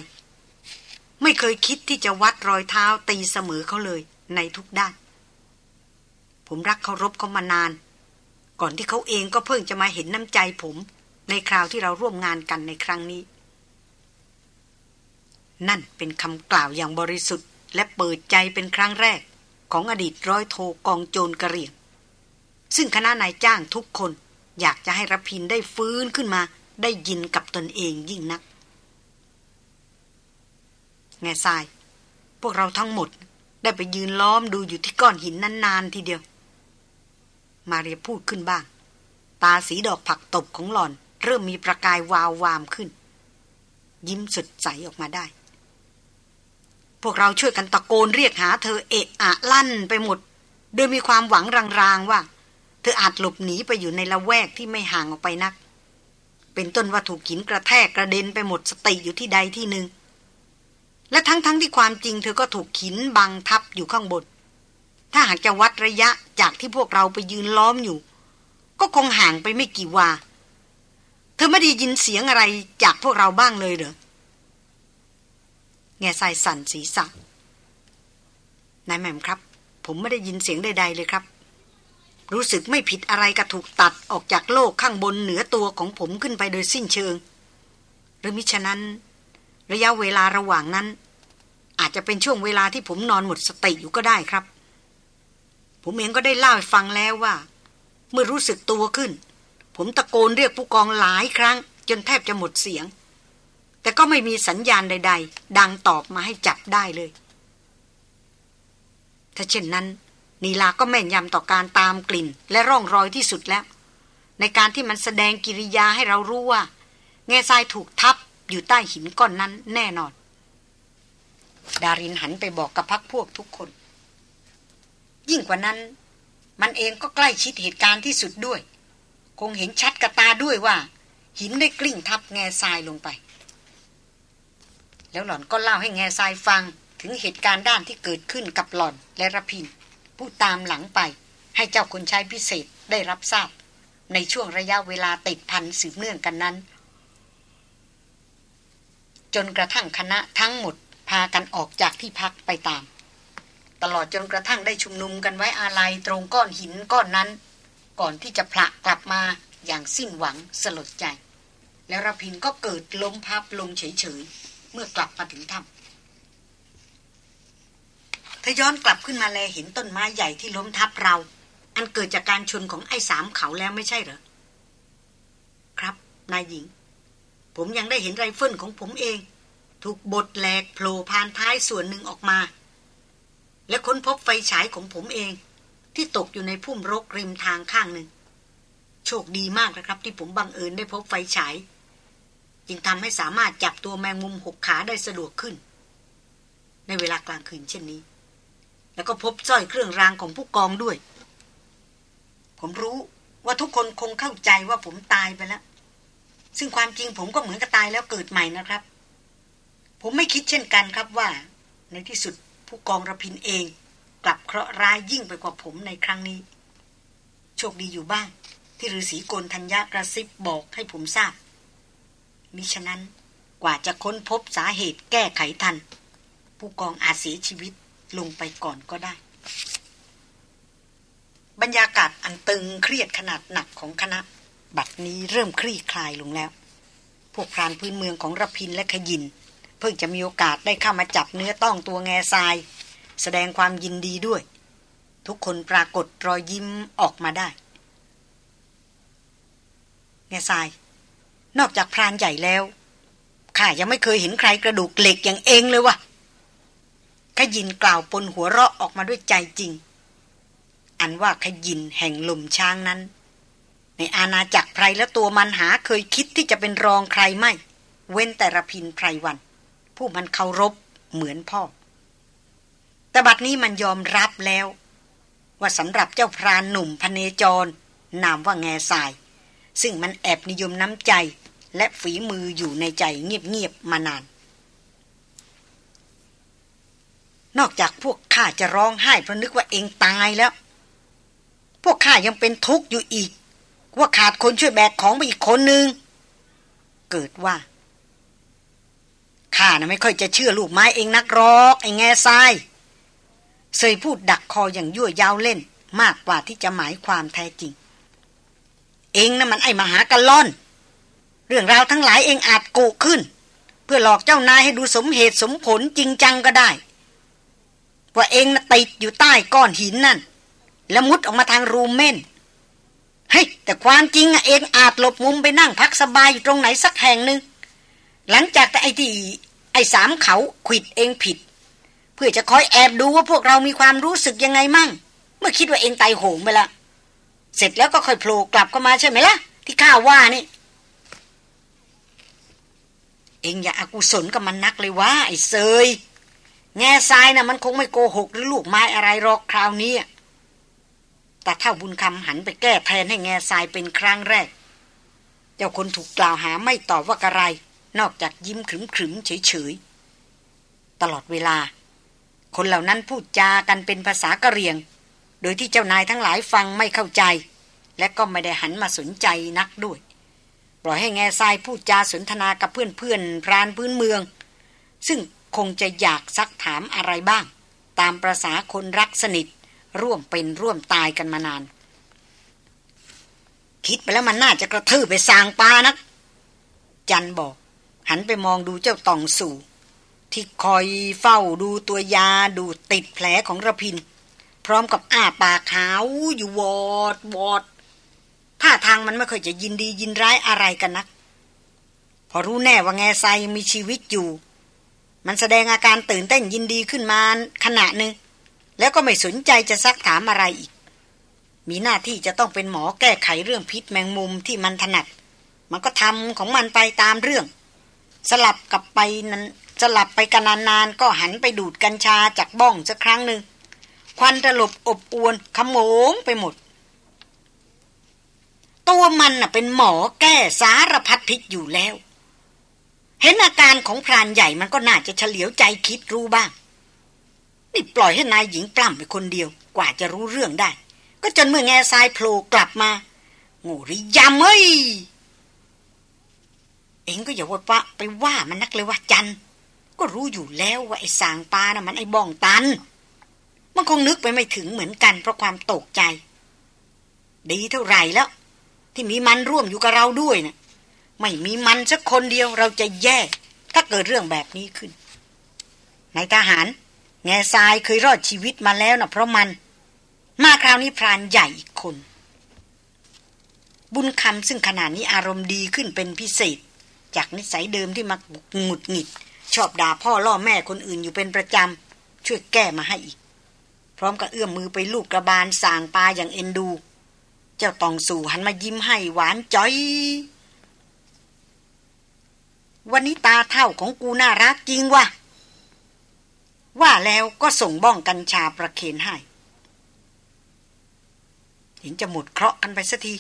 ไม่เคยคิดที่จะวัดรอยเท้าตีเสมอเขาเลย ในทุกด้าน ผมรักเคารพเขามานาน ก่อนที่เขาเองก็เพิ่งจะมาเห็นน้ำใจผม ในคราวที่เราร่วมงานกันในครั้งนี้ นั่นเป็นคำกล่าวอย่างบริสุทธิ์ และเปิดใจเป็นครั้งแรก ของอดีตร้อยโทกองโจรกระเรียงซึ่งคณะนายจ้างทุกคนอยากจะให้รพินได้ฟื้นขึ้นมา ได้ยินกับตนเองยิ่งนัก แง่ทราย พวกเราทั้งหมดได้ไปยืนล้อมดูอยู่ที่ก้อนหินนานๆทีเดียว มาเรียพูดขึ้นบ้าง ตาสีดอกผักตบของหล่อน เริ่มมีประกายวาววามขึ้น ยิ้มสดใสออกมาได้ พวกเราช่วยกันตะโกนเรียกหาเธอเอะอะลั่นไปหมด โดยมีความหวังรางๆว่า เธออาจหลบหนีไปอยู่ในละแวกที่ไม่ห่างออกไปนัก เป็นต้นว่าถูกหินกระแทกกระเด็นไปหมดสติอยู่ที่ใดที่หนึ่ง และทั้งๆทที่ความจริงเธอก็ถูกหินบังทับอยู่ข้างบน ถ้าหากจะวัดระยะจากที่พวกเราไปยืนล้อมอยู่ ก็คงห่างไปไม่กี่วา เธอไม่ได้ยินเสียงอะไรจากพวกเราบ้างเลยเหรอ แง่ทรายสั่นศีรษะนายแม่มครับ ผมไม่ได้ยินเสียงใดๆเลยครับ รู้สึกไม่ผิดอะไรกับถูกตัดออกจากโลกข้างบนเหนือตัวของผมขึ้นไปโดยสิ้นเชิง หรือมิฉะนั้น ระยะเวลาระหว่างนั้น อาจจะเป็นช่วงเวลาที่ผมนอนหมดสติอยู่ก็ได้ครับ ผมเองก็ได้เล่าให้ฟังแล้วว่า เมื่อรู้สึกตัวขึ้น ผมตะโกนเรียกผู้กองหลายครั้ง จนแทบจะหมดเสียง แต่ก็ไม่มีสัญญาณใด ๆ ดังตอบมาให้จับได้เลย ถ้าเช่นนั้น นีลาก็แม่นยำต่อการตามกลิ่น และร่องรอยที่สุดแล้ว ในการที่มันแสดงกิริยาให้เรารู้ว่า แง่ทรายถูกทับอยู่ใต้หินก้อนนั้นแน่นอน ดารินหันไปบอกกับพักพวกทุกคน ยิ่งกว่านั้น มันเองก็ใกล้ชิดเหตุการณ์ที่สุดด้วย คงเห็นชัดกระตาด้วยว่า หินได้กลิ้งทับแง่ทรายลงไป แล้วหล่อนก็เล่าให้แง่ทรายฟังถึงเหตุการณ์ด้านที่เกิดขึ้นกับหล่อนและระพิน ผู้ตามหลังไป ให้เจ้าคนใช้พิเศษได้รับทราบ ในช่วงระยะเวลาติดพันสืบเนื่องกันนั้น จนกระทั่งคณะทั้งหมดพากันออกจากที่พักไปตาม ตลอดจนกระทั่งได้ชุมนุมกันไว้อาลัยตรงก้อนหินก้อนนั้น ก่อนที่จะผละกลับมาอย่างสิ้นหวังสลดใจ แล้วรพินก็เกิดล้มพับลงเฉยๆ เมื่อกลับมาถึงถ้ำ ธอย้อนกลับขึ้นมาแลเห็นต้นไม้ใหญ่ที่ล้มทับเรา อันเกิดจากการชนของไอ้สามเขาแล้วไม่ใช่เหรอ ครับนายหญิง ผมยังได้เห็นไรเฟิลของผมเอง ถูกบดแหลกโผล่ผ่านท้ายส่วนหนึ่งออกมา และค้นพบไฟฉายของผมเอง ที่ตกอยู่ในพุ่มรกริมทางข้างหนึ่ง โชคดีมากนะครับ ที่ผมบังเอิญได้พบไฟฉาย จึงทำให้สามารถจับตัวแมงมุมหกขาได้สะดวกขึ้น ในเวลากลางคืนเช่นนี้ แล้วก็พบสร้อยเครื่องรางของผู้กองด้วย ผมรู้ว่าทุกคนคงเข้าใจว่าผมตายไปแล้ว ซึ่งความจริงผมก็เหมือนกับตายแล้วเกิดใหม่นะครับ ผมไม่คิดเช่นกันครับว่า ในที่สุดผู้กองระพินเอง กลับเคราะห์ร้ายยิ่งไปกว่าผมในครั้งนี้ โชคดีอยู่บ้าง ที่ฤาษีโกนธัญญากระซิบบอกให้ผมทราบ มิฉะนั้นกว่าจะค้นพบสาเหตุแก้ไขทัน ผู้กองอาจเสียชีวิต ลงไปก่อนก็ได้ บรรยากาศอันตึงเครียดขนาดหนักของคณะ บัดนี้เริ่มคลี่คลายลงแล้ว พวกพรานพื้นเมืองของระพินและขยิน เพิ่งจะมีโอกาสได้เข้ามาจับเนื้อต้องตัวแง่ทราย แสดงความยินดีด้วย ทุกคนปรากฏรอยยิ้มออกมาได้แง่ทราย นอกจากพรานใหญ่แล้วข้ายังไม่เคยเห็นใครกระดูกเหล็กอย่างเองเลยว่ะ ขยินกล่าวปนหัวเราะออกมาด้วยใจจริง อันว่าขยินแห่งลมช้างนั้น ในอาณาจักรไพรและตัวมันหาเคยคิดที่จะเป็นรองใครไม่ เว้นแต่ระพินไพรวัน ผู้มันเคารพเหมือนพ่อ แต่บัดนี้มันยอมรับแล้ว ว่าสำหรับเจ้าพรานหนุ่มพเนจร นามว่าแง่ทราย ซึ่งมันแอบนิยมน้ำใจและฝีมืออยู่ในใจเงียบๆมานาน นอกจากพวกข้าจะร้องไห้เพราะนึกว่าเองตายแล้ว พวกข้ายังเป็นทุกข์อยู่อีก ว่าขาดคนช่วยแบกของไปอีกคนนึง เกิดว่าข้านะไม่ค่อยจะเชื่อลูกไม้เองนักรอกไอ้แง่ทรายเซยพูดดักคออย่างยั่วยาวเล่น มากกว่าที่จะหมายความแท้จริง เองนะ่ะมันไอ้มหากะล่อน เรื่องราวทั้งหลายเองอาจกุขึ้น เพื่อหลอกเจ้านายให้ดูสมเหตุสมผลจริงจังก็ได้ ว่าเองนะติดอยู่ใต้ก้อนหินนั่น แล้วมุดออกมาทางรูมเม่นเฮ้ยแต่ความจริงอะเองอาจหลบมุมไปนั่งพักสบายอยู่ตรงไหนสักแห่งหนึ่งหลังจากแต่ไอ้ที่ไอ้สามเขาขิดเองผิด เพื่อจะคอยแอบดูว่าพวกเรามีความรู้สึกยังไงมั่ง เมื่อคิดว่าเองไตโหงไปละเสร็จแล้วก็ค่อยโผล่กลับเข้ามาใช่ไหมละ่ะ ที่ข้าว่านี่ เองอย่าอากุศลกับมันนักเลยว่าไอ้เซย แง่ทรายนะ่ะมันคงไม่โกหกหรือลูกไม้อะไรหรอกคราวนี้แต่ถ้าบุญคำหันไปแก้แทนให้แง่ทรายเป็นครั้งแรก เจ้าคนถูกกล่าวหาไม่ตอบว่ากระไร นอกจากยิ้มขรึมขรึมเฉยเฉยตลอดเวลา คนเหล่านั้นพูดจากันเป็นภาษากะเรียง โดยที่เจ้านายทั้งหลายฟังไม่เข้าใจ และก็ไม่ได้หันมาสนใจนักด้วย ปล่อยให้แง่ทรายพูดจาสนทนากับเพื่อนๆพรานพื้นเมือง ซึ่ง คงจะอยากซักถามอะไรบ้าง ตามประษาคนรักสนิท ร่วมเป็นร่วมตายกันมานาน คิดไปแล้วมันน่าจะกระทืบไปสางปานัก จันบอก หันไปมองดูเจ้าตองสู่ ที่คอยเฝ้าดูตัวยาดูติดแผลของระพิน พร้อมกับอ้าปากขาวอยู่วอดวอดท่าทางมันไม่ค่อยจะยินดียินร้ายอะไรกันนัก พอรู้แน่ว่าแง่ทรายยังมีชีวิตอยู่ มันแสดงอาการตื่นเต้นยินดีขึ้นมาขณะหนึ่ง แล้วก็ไม่สนใจจะซักถามอะไรอีก มีหน้าที่จะต้องเป็นหมอแก้ไขเรื่องพิษแมงมุมที่มันถนัด มันก็ทำของมันไปตามเรื่อง สลับกับไปนั้นสลับไปกันนานๆก็หันไปดูดกัญชาจากบ้องสักครั้งหนึ่งควันตลบอบอวนขโมงไปหมด ตัวมันน่ะเป็นหมอแก้สารพัดพิษอยู่แล้ว เห็นอาการของพรานใหญ่มันก็น่าจะเฉลียวใจคิดรู้บ้าง นี่ปล่อยให้นายหญิงปล้ำไปคนเดียวกว่าจะรู้เรื่องได้ ก็จนเมื่อแง่ทรายโผล่กลับมาโง่ริยำเอ้ยเอ็งก็อย่าว่าปะไปว่ามันนักเลยว่าจันก็รู้อยู่แล้วว่าไอ้สางปลานะ่ะมันไอ้บ้องตัน มันคงนึกไปไม่ถึงเหมือนกันเพราะความตกใจ ดีเท่าไหร่แล้ว ที่มีมันร่วมอยู่กับเราด้วยนะ ไม่มีมันสักคนเดียวเราจะแย่ ถ้าเกิดเรื่องแบบนี้ขึ้นนายทหาร แง่ทรายเคยรอดชีวิตมาแล้วนะเพราะมัน มาคราวนี้พรานใหญ่อีกคน บุญคำซึ่งขณะนี้อารมณ์ดีขึ้นเป็นพิเศษ จากนิสัยเดิมที่มาหงุดหงิด ชอบด่าพ่อล่อแม่คนอื่นอยู่เป็นประจำ ช่วยแก้มาให้อีก พร้อมกับเอื้อมมือไปลูกกระบาลสางปลาอย่างเอ็นดู เจ้าตองสู่หันมายิ้มให้หวานจ้อย วันนี้ตาเท่าของกูน่ารักจริงวะว่าแล้วก็ส่งบ้องกัญชาประเคนให้เห็นจะหมดเคราะห์กันไปสักที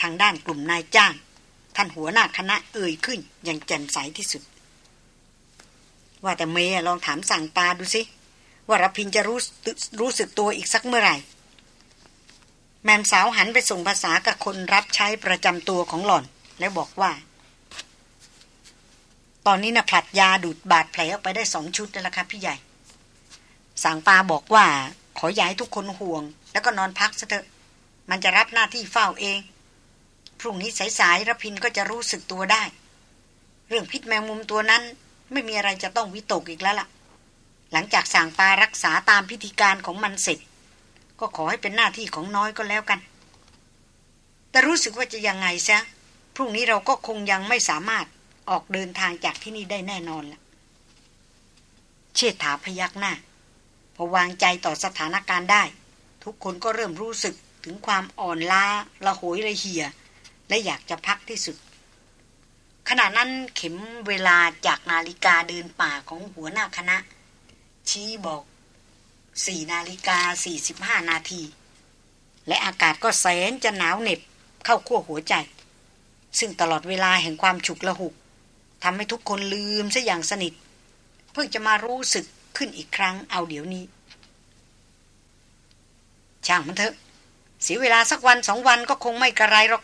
ทางด้านกลุ่มนายจ้าง ท่านหัวหน้าคณะเอ่ยขึ้นอย่างแจ่มใสที่สุด ว่าแต่เมย์ลองถามสั่งตาดูสิ ว่ารพินจะรู้รู้สึกตัวอีกสักเมื่อไหร่ แมมสาวหันไปส่งภาษากับคนรับใช้ประจำตัวของหล่อน แล้วบอกว่า ตอนนี้นะผลัดยาดูดบาดแผลออกไปได้สองชุดแล้วล่ะครับพี่ใหญ่ สางปาบอกว่า ขอย้ายทุกคนห่วง แล้วก็นอนพักซะเถอะ มันจะรับหน้าที่เฝ้าเอง พรุ่งนี้สายๆรพินก็จะรู้สึกตัวได้ เรื่องพิษแมงมุมตัวนั้น ไม่มีอะไรจะต้องวิตกอีกแล้วล่ะ หลังจากสางปารักษาตามพิธีการของมันเสร็จ ก็ขอให้เป็นหน้าที่ของน้อยก็แล้วกัน แต่รู้สึกว่าจะยังไงซะพรุ่งนี้เราก็คงยังไม่สามารถ ออกเดินทางจากที่นี่ได้แน่นอนละเชษฐาพยักหน้า พอวางใจต่อสถานการณ์ได้ ทุกคนก็เริ่มรู้สึกถึงความอ่อนล้าละโหยระเหี่ย และอยากจะพักที่สุด ขณะนั้นเข็มเวลาจากนาฬิกาเดินป่าของหัวหน้าคณะ ชี้บอกสี่นาฬิกาสี่สิบห้านาที และอากาศก็แสนจะหนาวเหน็บเข้าขั้วหัวใจ ซึ่งตลอดเวลาแห่งความฉุกละหุก ทำให้ทุกคนลืมซะอย่างสนิท เพิ่งจะมารู้สึกขึ้นอีกครั้งเอาเดี๋ยวนี้ ช่างมันเถอะ เสียเวลาสักวันสองวันก็คงไม่กระไรหรอก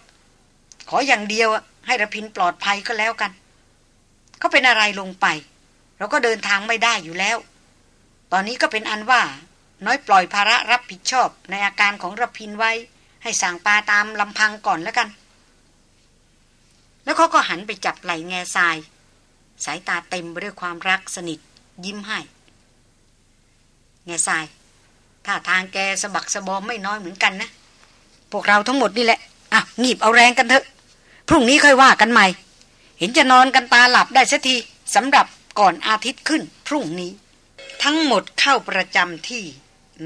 ขออย่างเดียวให้ระพินปลอดภัยก็แล้วกัน เขาเป็นอะไรลงไป เราก็เดินทางไม่ได้อยู่แล้ว ตอนนี้ก็เป็นอันว่า น้อยปล่อยภาระรับผิดชอบในอาการของระพินไว้ ให้สั่งปลาตามลำพังก่อนแล้วกัน แล้วเขาก็หันไปจับไหล่แง่ทราย สายตาเต็มไปด้วยความรักสนิท ยิ้มให้แง่ทรายถ้าทางแกสะบักสะบอมไม่น้อยเหมือนกันนะ พวกเราทั้งหมดนี่แหละ อะงีบเอาแรงกันเถอะ พรุ่งนี้ค่อยว่ากันใหม่ เห็นจะนอนกันตาหลับได้สักทีสำหรับก่อนอาทิตย์ขึ้น พรุ่งนี้ ทั้งหมดเข้าประจำที่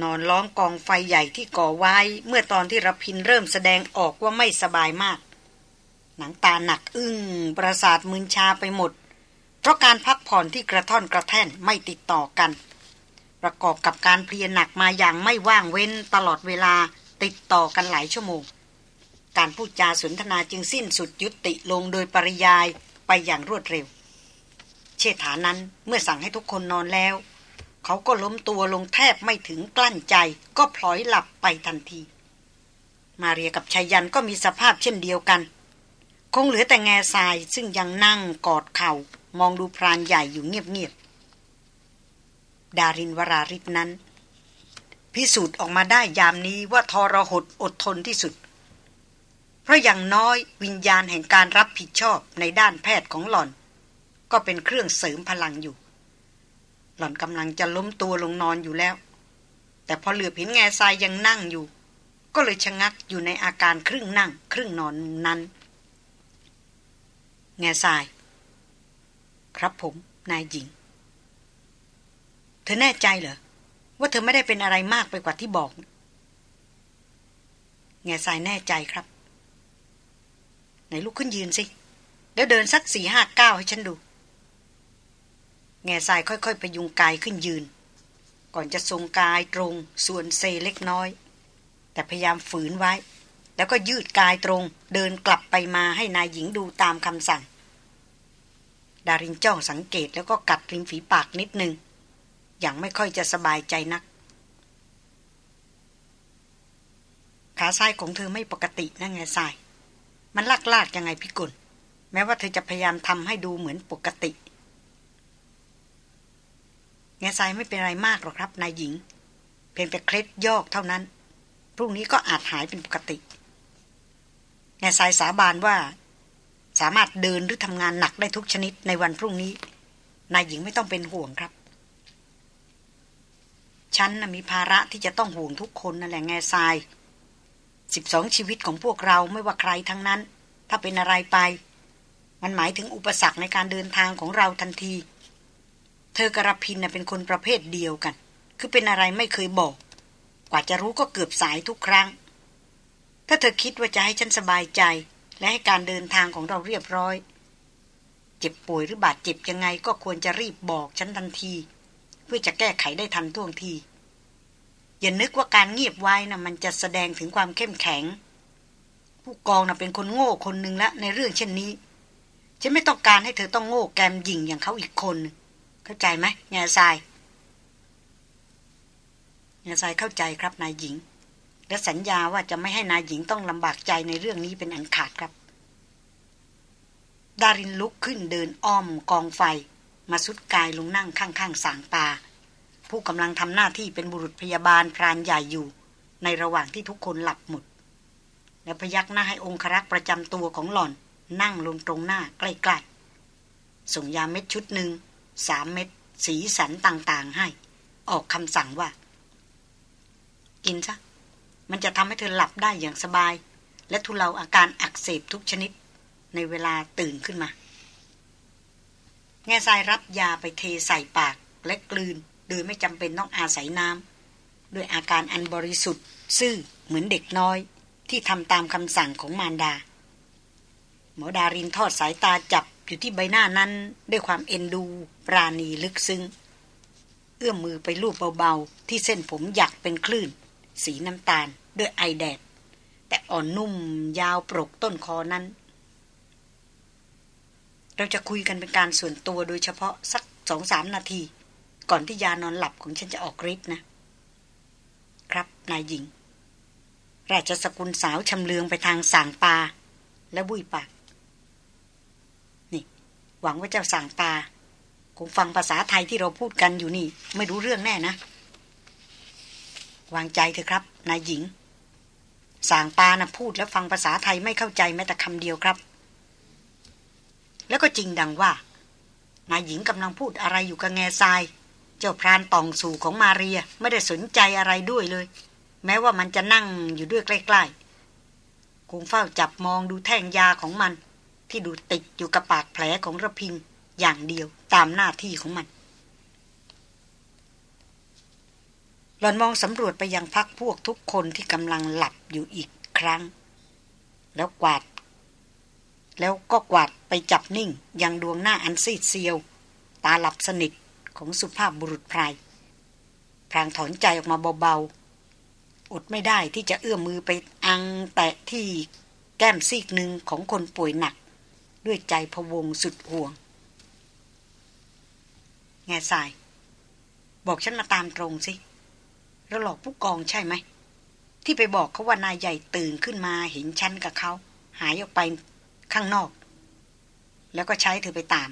นอนล้อมกองไฟใหญ่ที่ก่อไว้ เมื่อตอนที่รพินเริ่มแสดงออกว่าไม่สบายมาก หนังตาหนักอึ้งประสาทมึนชาไปหมด เพราะการพักผ่อนที่กระท่อนกระแท่นไม่ติดต่อกัน ประกอบกับการเพลียหนักมาอย่างไม่ว่างเว้นตลอดเวลาติดต่อกันหลายชั่วโมง การพูดจาสนทนาจึงสิ้นสุดยุติลงโดยปริยายไปอย่างรวดเร็ว เชษฐานั้นเมื่อสั่งให้ทุกคนนอนแล้ว เขาก็ล้มตัวลงแทบไม่ถึงกลั้นใจ ก็พลอยหลับไปทันที มาเรียกับชายันก็มีสภาพเช่นเดียวกัน คงเหลือแต่แง่ทรายซึ่งยังนั่งกอดเขา่า มองดูพรานใหญ่อยู่เงียบๆ ดารินวราริศนั้น พิสูจน์ออกมาได้ยามนี้ว่าทรหดอดทนที่สุด เพราะอย่างน้อยวิญญาณแห่งการรับผิดชอบในด้านแพทย์ของหล่อน ก็เป็นเครื่องเสริมพลังอยู่ หล่อนกำลังจะล้มตัวลงนอนอยู่แล้ว แต่พอเหลือเห็นแง่ทรายยังนั่งอยู่ ก็เลยชะงักอยู่ในอาการครึ่งนั่ง ครึ่งนอนนั้น แง่ทราย ครับผม นายหญิง เธอแน่ใจเหรอ ว่าเธอไม่ได้เป็นอะไรมากไปกว่าที่บอก แง่ทรายแน่ใจครับ ไหนลุกขึ้นยืนสิ แล้วเดินสักสี่ห้าก้าวให้ฉันดู แง่ทรายค่อยๆพยุงกายขึ้นยืน ก่อนจะทรงกายตรง ส่วนเซเล็กน้อย แต่พยายามฝืนไว้ แล้วก็ยืดกายตรง เดินกลับไปมาให้นายหญิงดูตามคำสั่ง ดารินจ้องสังเกตแล้วก็กัดริมฝีปากนิดนึง อย่างไม่ค่อยจะสบายใจนัก ขาซ้ายของเธอไม่ปกตินะไงทราย มันลากลากยังไงพิกลแม้ว่าเธอจะพยายามทำให้ดูเหมือนปกติแง่ทรายไม่เป็นไรมากหรอกครับนายหญิง เพียงแต่เคล็ดยอกเท่านั้น พรุ่งนี้ก็อาจหายเป็นปกติแง่ทรายสาบานว่า สามารถเดินหรือทำงานหนักได้ทุกชนิดในวันพรุ่งนี้ นายหญิงไม่ต้องเป็นห่วงครับ ฉันนะมีภาระที่จะต้องห่วงทุกคนนั่นแหละแง่ทรายสิบสองชีวิตของพวกเราไม่ว่าใครทั้งนั้น ถ้าเป็นอะไรไป มันหมายถึงอุปสรรคในการเดินทางของเราทันที เธอกระพินเป็นคนประเภทเดียวกัน คือเป็นอะไรไม่เคยบอก กว่าจะรู้ก็เกือบสายทุกครั้ง ถ้าเธอคิดว่าจะให้ฉันสบายใจ และให้การเดินทางของเราเรียบร้อย เจ็บป่วยหรือบาดเจ็บยังไงก็ควรจะรีบบอกฉันทันที เพื่อจะแก้ไขได้ทันท่วงที อย่านึกว่าการเงียบไว้นะมันจะแสดงถึงความเข้มแข็ง ผู้กองนะ่ะเป็นคนโง่คนหนึ่งละในเรื่องเช่นนี้ ฉันไม่ต้องการให้เธอต้องโง่แกมหยิ่งอย่างเขาอีกคน เข้าใจไหมแง่ทรายแง่ทรายเข้าใจครับนายหญิง และสัญญาว่าจะไม่ให้นายหญิงต้องลำบากใจในเรื่องนี้เป็นอันขาดครับ ดารินลุกขึ้นเดินอ้อมกองไฟ มาสุดกายลงนั่งข้างๆสางปา ผู้กำลังทำหน้าที่เป็นบุรุษพยาบาลพรานใหญ่อยู่ ในระหว่างที่ทุกคนหลับหมด และพยักหน้าให้องครักษ์ประจำตัวของหล่อน นั่งลงตรงหน้าใกล้ๆ ส่งยาเม็ดชุดหนึ่งสามเม็ดสีสันต่างๆให้ ออกคำสั่งว่า กินซะ มันจะทำให้เธอหลับได้อย่างสบาย และทุเลาอาการอักเสบทุกชนิด ในเวลาตื่นขึ้นมา แง่ทรายรับยาไปเทใส่ปาก และกลืน โดยไม่จำเป็นต้องอาศัยน้ำด้วยอาการอันบริสุทธิ์ ซื่อเหมือนเด็กน้อย ที่ทำตามคำสั่งของมารดา หมอดารินทอดสายตาจับอยู่ที่ใบหน้านั้นด้วยความเอ็นดู ปราณีลึกซึ้งเอื้อมมือไปลูบเบาๆ ที่เส้นผมหยักเป็นคลื่น สีน้ำตาลด้วยไอแดด แต่อ่อนนุ่มยาวปรกต้นคอนั้น เราจะคุยกันเป็นการส่วนตัวโดยเฉพาะสักสองสามนาที ก่อนที่ยานอนหลับของฉันจะออกฤทธิ์นะ ครับนายหญิง ราชสกุลสาวชำเลืองไปทางสางปา และบุยปากนี่ หวังว่าเจ้าสางปาคงฟังภาษาไทยที่เราพูดกันอยู่นี่ ไม่รู้เรื่องแน่นะ วางใจเถอะครับ นายหญิง สางปานะพูดแล้วฟังภาษาไทยไม่เข้าใจแม้แต่คำเดียวครับ แล้วก็จริงดังว่า นายหญิงกำลังพูดอะไรอยู่กับแง่ทราย เจ้าพรานตองสู่ของมาเรียไม่ได้สนใจอะไรด้วยเลย แม้ว่ามันจะนั่งอยู่ด้วยใกล้ๆคงเฝ้าจับมองดูแท่งยาของมัน ที่ดูติดอยู่กับปากแผลของระพินอย่างเดียวตามหน้าที่ของมัน หลอนมองสำรวจไปยังพักพวกทุกคนที่กำลังหลับอยู่อีกครั้ง แล้วกวาด แล้วก็กวาดไปจับนิ่งยังดวงหน้าอันซีดเซียว ตาหลับสนิทของสุภาพบุรุษไพรพรางถอนใจออกมาเบาๆ อดไม่ได้ที่จะเอื้อมมือไปอังแตะที่แก้มซีกหนึ่งของคนป่วยหนัก ด้วยใจพวงสุดห่วง แง่ทราย บอกฉันมาตามตรงสิ เราหลอกผู้กองใช่ไหม ที่ไปบอกเขาว่านายใหญ่ตื่นขึ้นมาเห็นฉันกับเขา หายออกไปข้างนอก แล้วก็ใช้เธอไปตาม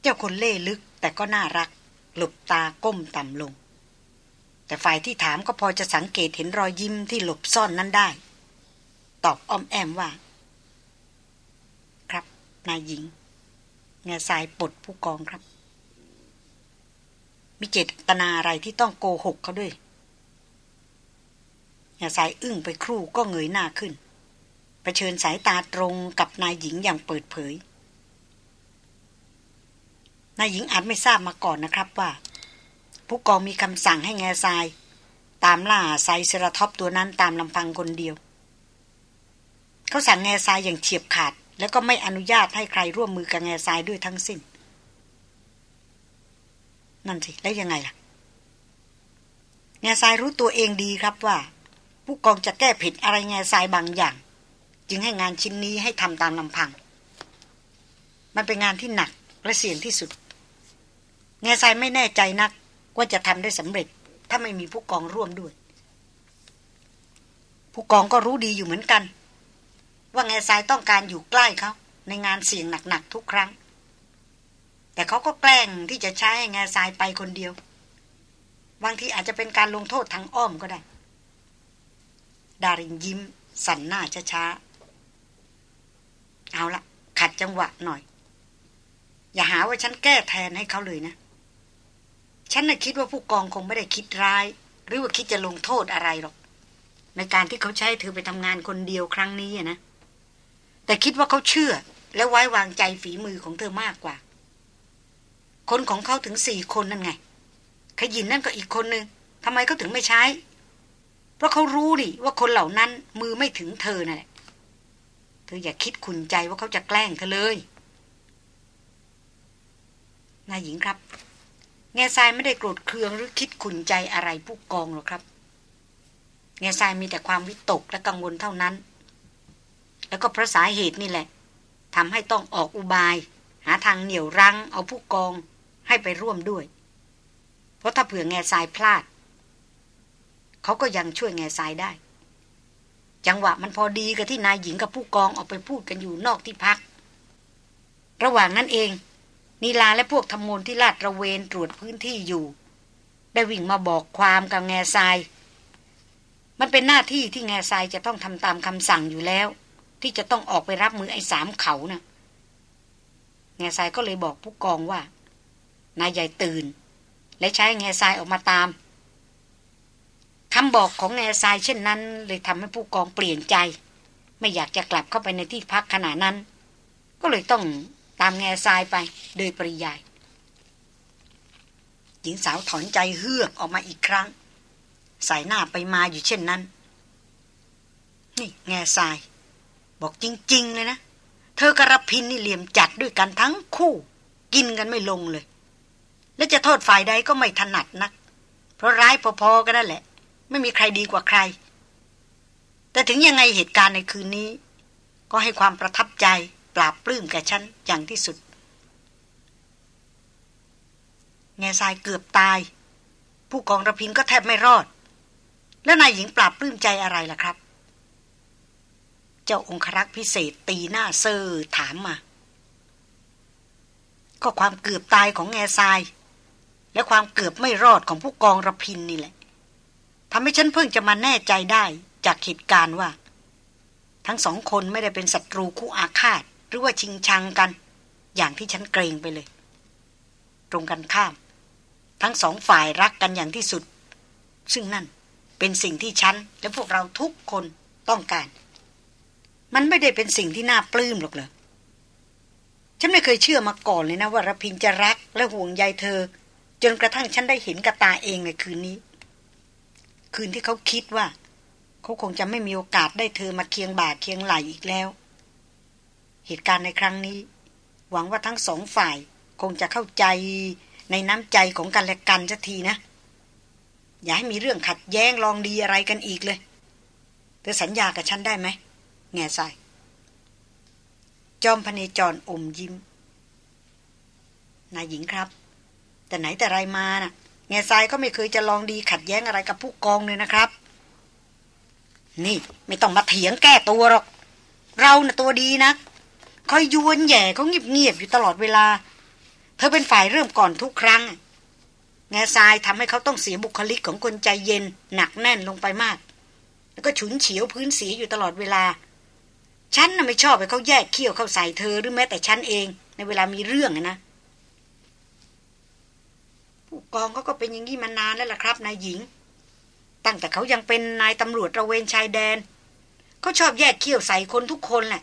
เจ้าคนเล่ลึกแต่ก็น่ารัก หลบตาก้มต่ำลง แต่ฝ่ายที่ถามก็พอจะสังเกตเห็นรอยยิ้มที่หลบซ่อนนั้นได้ ตอบอ้อมแอมว่า ครับ นายหญิงเงาสายปลดผู้กองครับ มีเจตนาอะไรที่ต้องโกหกเขาด้วยเงาสายอึ้งไปครู่ก็เงยหน้าขึ้นเผชิญสายตาตรงกับนายหญิงอย่างเปิดเผย นายหญิงอาจไม่ทราบมาก่อนนะครับว่า ผู้กองมีคำสั่งให้แง่ทราย ตามล่าไซเซราท็อปตัวนั้นตามลำพังคนเดียว เขาสั่งแง่ทรายอย่างเฉียบขาด แล้วก็ไม่อนุญาตให้ใครร่วมมือกับแง่ทรายด้วยทั้งสิ้น นั่นสิ แล้วยังไงล่ะแง่ทรายรู้ตัวเองดีครับว่า ผู้กองจะแก้ผิดอะไรแง่ทรายบางอย่าง จึงให้งานชิ้นนี้ให้ทำตามลำพัง มันเป็นงานที่หนักและเสี่ยงที่สุด แง่ทรายไม่แน่ใจนักว่าจะทำได้สำเร็จ ถ้าไม่มีผู้กองร่วมด้วย ผู้กองก็รู้ดีอยู่เหมือนกัน ว่าแง่ทรายต้องการอยู่ใกล้เขาในงานเสี่ยงหนักๆทุกครั้ง แต่เขาก็แกล้งที่จะใช้ให้แง่ทรายไปคนเดียว บางทีอาจจะเป็นการลงโทษทางอ้อมก็ได้ ดารินยิ้ม สั่นหน้าช้าๆ เอาละขัดจังหวะหน่อย อย่าหาว่าฉันแก้แทนให้เขาเลยนะ ฉันน่ะคิดว่าผู้กองคงไม่ได้คิดร้าย หรือว่าคิดจะลงโทษอะไรหรอก ในการที่เขาใช้เธอไปทำงานคนเดียวครั้งนี้นะแต่คิดว่าเขาเชื่อและไว้วางใจฝีมือของเธอมากกว่า คนของเขาถึงสี่คนนั่นไง ขยินนั่นก็อีกคนนึงทำไมเขาถึงไม่ใช้ เพราะเขารู้ดิว่าคนเหล่านั้นมือไม่ถึงเธอนั่นแหละ เธออย่าคิดขุนใจว่าเขาจะแกล้งเธอเลยนายหญิงครับ แง่ทรายไม่ได้โกรธเคืองหรือคิดขุนใจอะไรผู้กองหรอกครับ แง่ทรายมีแต่ความวิตกและกังวลเท่านั้น แล้วก็เพราะสาเหตุนี่แหละทำให้ต้องออกอุบาย หาทางเหนี่ยวรั้ง เอาผู้กอง ให้ไปร่วมด้วย เพราะถ้าเผื่อแง่ทรายพลาด เขาก็ยังช่วยแง่ทรายได้ จังหวะมันพอดีกับที่นายหญิงกับผู้กองออกไปพูดกันอยู่นอกที่พัก ระหว่างนั้นเอง นีลาและพวกธรรมูลที่ลาดระเวนตรวจพื้นที่อยู่ ได้วิ่งมาบอกความกับแง่ทราย มันเป็นหน้าที่ที่แง่ทรายจะต้องทำตามคำสั่งอยู่แล้ว ที่จะต้องออกไปรับมือไอ้สามเขานะ่ะแง่ทรายก็เลยบอกผู้กองว่า นายใหญ่ตื่น และใช้แง่ทรายออกมาตามคำบอกของแง่ทรายเช่นนั้น เลยทำให้ผู้กองเปลี่ยนใจ ไม่อยากจะกลับเข้าไปในที่พักขณะนั้น ก็เลยต้องตามแง่ทรายไปโดยปริยาย หญิงสาวถอนใจเฮือกออกมาอีกครั้งใส่หน้าไปมาอยู่เช่นนั้น นี่แง่ทราย บอกจริง ๆ เลยนะ เธอกระพินนี่เหลี่ยมจัดด้วยกันทั้งคู่ กินกันไม่ลงเลย และจะโทษฝ่ายใดก็ไม่ถนัดนัก เพราะร้ายพอๆกันนั่นแหละ ไม่มีใครดีกว่าใคร แต่ถึงยังไงเหตุการณ์ในคืนนี้ ก็ให้ความประทับใจปราบปลื้มแก่ฉันอย่างที่สุด แง่ทรายเกือบตาย ผู้กองระพินก็แทบไม่รอด แล้วนายหญิงปราบปลื้มใจอะไรล่ะครับ เจ้าองครักษ์พิเศษตีหน้าเซอร์ถามมาก็ความเกือบตายของแง่ทราย และความเกือบไม่รอดของผู้กองระพินนี่แหละทำให้ฉันเพิ่งจะมาแน่ใจได้จากเหตุการณ์ว่า ทั้งสองคนไม่ได้เป็นศัตรูคู่อาฆาต หรือว่าชิงชังกัน อย่างที่ฉันเกรงไปเลย ตรงกันข้าม ทั้งสองฝ่ายรักกันอย่างที่สุด ซึ่งนั่นเป็นสิ่งที่ฉันและพวกเราทุกคนต้องการ มันไม่ได้เป็นสิ่งที่น่าปลื้มหรอกเหรอฉฉันไม่เคยเชื่อมาก่อนเลยนะว่ารพินจะรักและห่วงใยเธอ จนกระทั่งฉันได้เห็นกับตาเองในคืนนี้ คืนที่เขาคิดว่า เขาคงจะไม่มีโอกาสได้เธอมาเคียงบ่าเคียงไหลอีกแล้ว เหตุการณ์ในครั้งนี้ หวังว่าทั้งสองฝ่ายคงจะเข้าใจในน้ำใจของกันและกันสักทีนะ อย่าให้มีเรื่องขัดแย้งลองดีอะไรกันอีกเลยเธอสัญญากับฉันได้ไหมแง่ใส่จอมพเนจรอมยิ้มนายหญิงครับ แต่ไหนแต่ไรมานะ่ะแง่ทรายก็ไม่เคยจะลองดีขัดแย้งอะไรกับผู้กองเลยนะครับ นี่ไม่ต้องมาเถียงแก้ตัวหรอก เรานะ่ะตัวดีนะคอยยวนแย่เขาเงียบๆอยู่ตลอดเวลา เธอเป็นฝ่ายเริ่มก่อนทุกครั้ง แง่ทรายทำให้เขาต้องเสียบุคลิกของคนใจเย็น หนักแน่นลงไปมาก แล้วก็ฉุนเฉียวพื้นสีอยู่ตลอดเวลา ฉันน่ะไม่ชอบให้เขาแยกเขี้ยวเข้าใส่เธอหรือแม้แต่ฉันเอง ในเวลามีเรื่องนะ ผู้กองเขาก็เป็นอย่างนี้มานานแล้วล่ะครับนายหญิง ตั้งแต่เขายังเป็นนายตำรวจระเวนชายแดนเขาชอบแยกเขี้ยวใส่คนทุกคนแหละ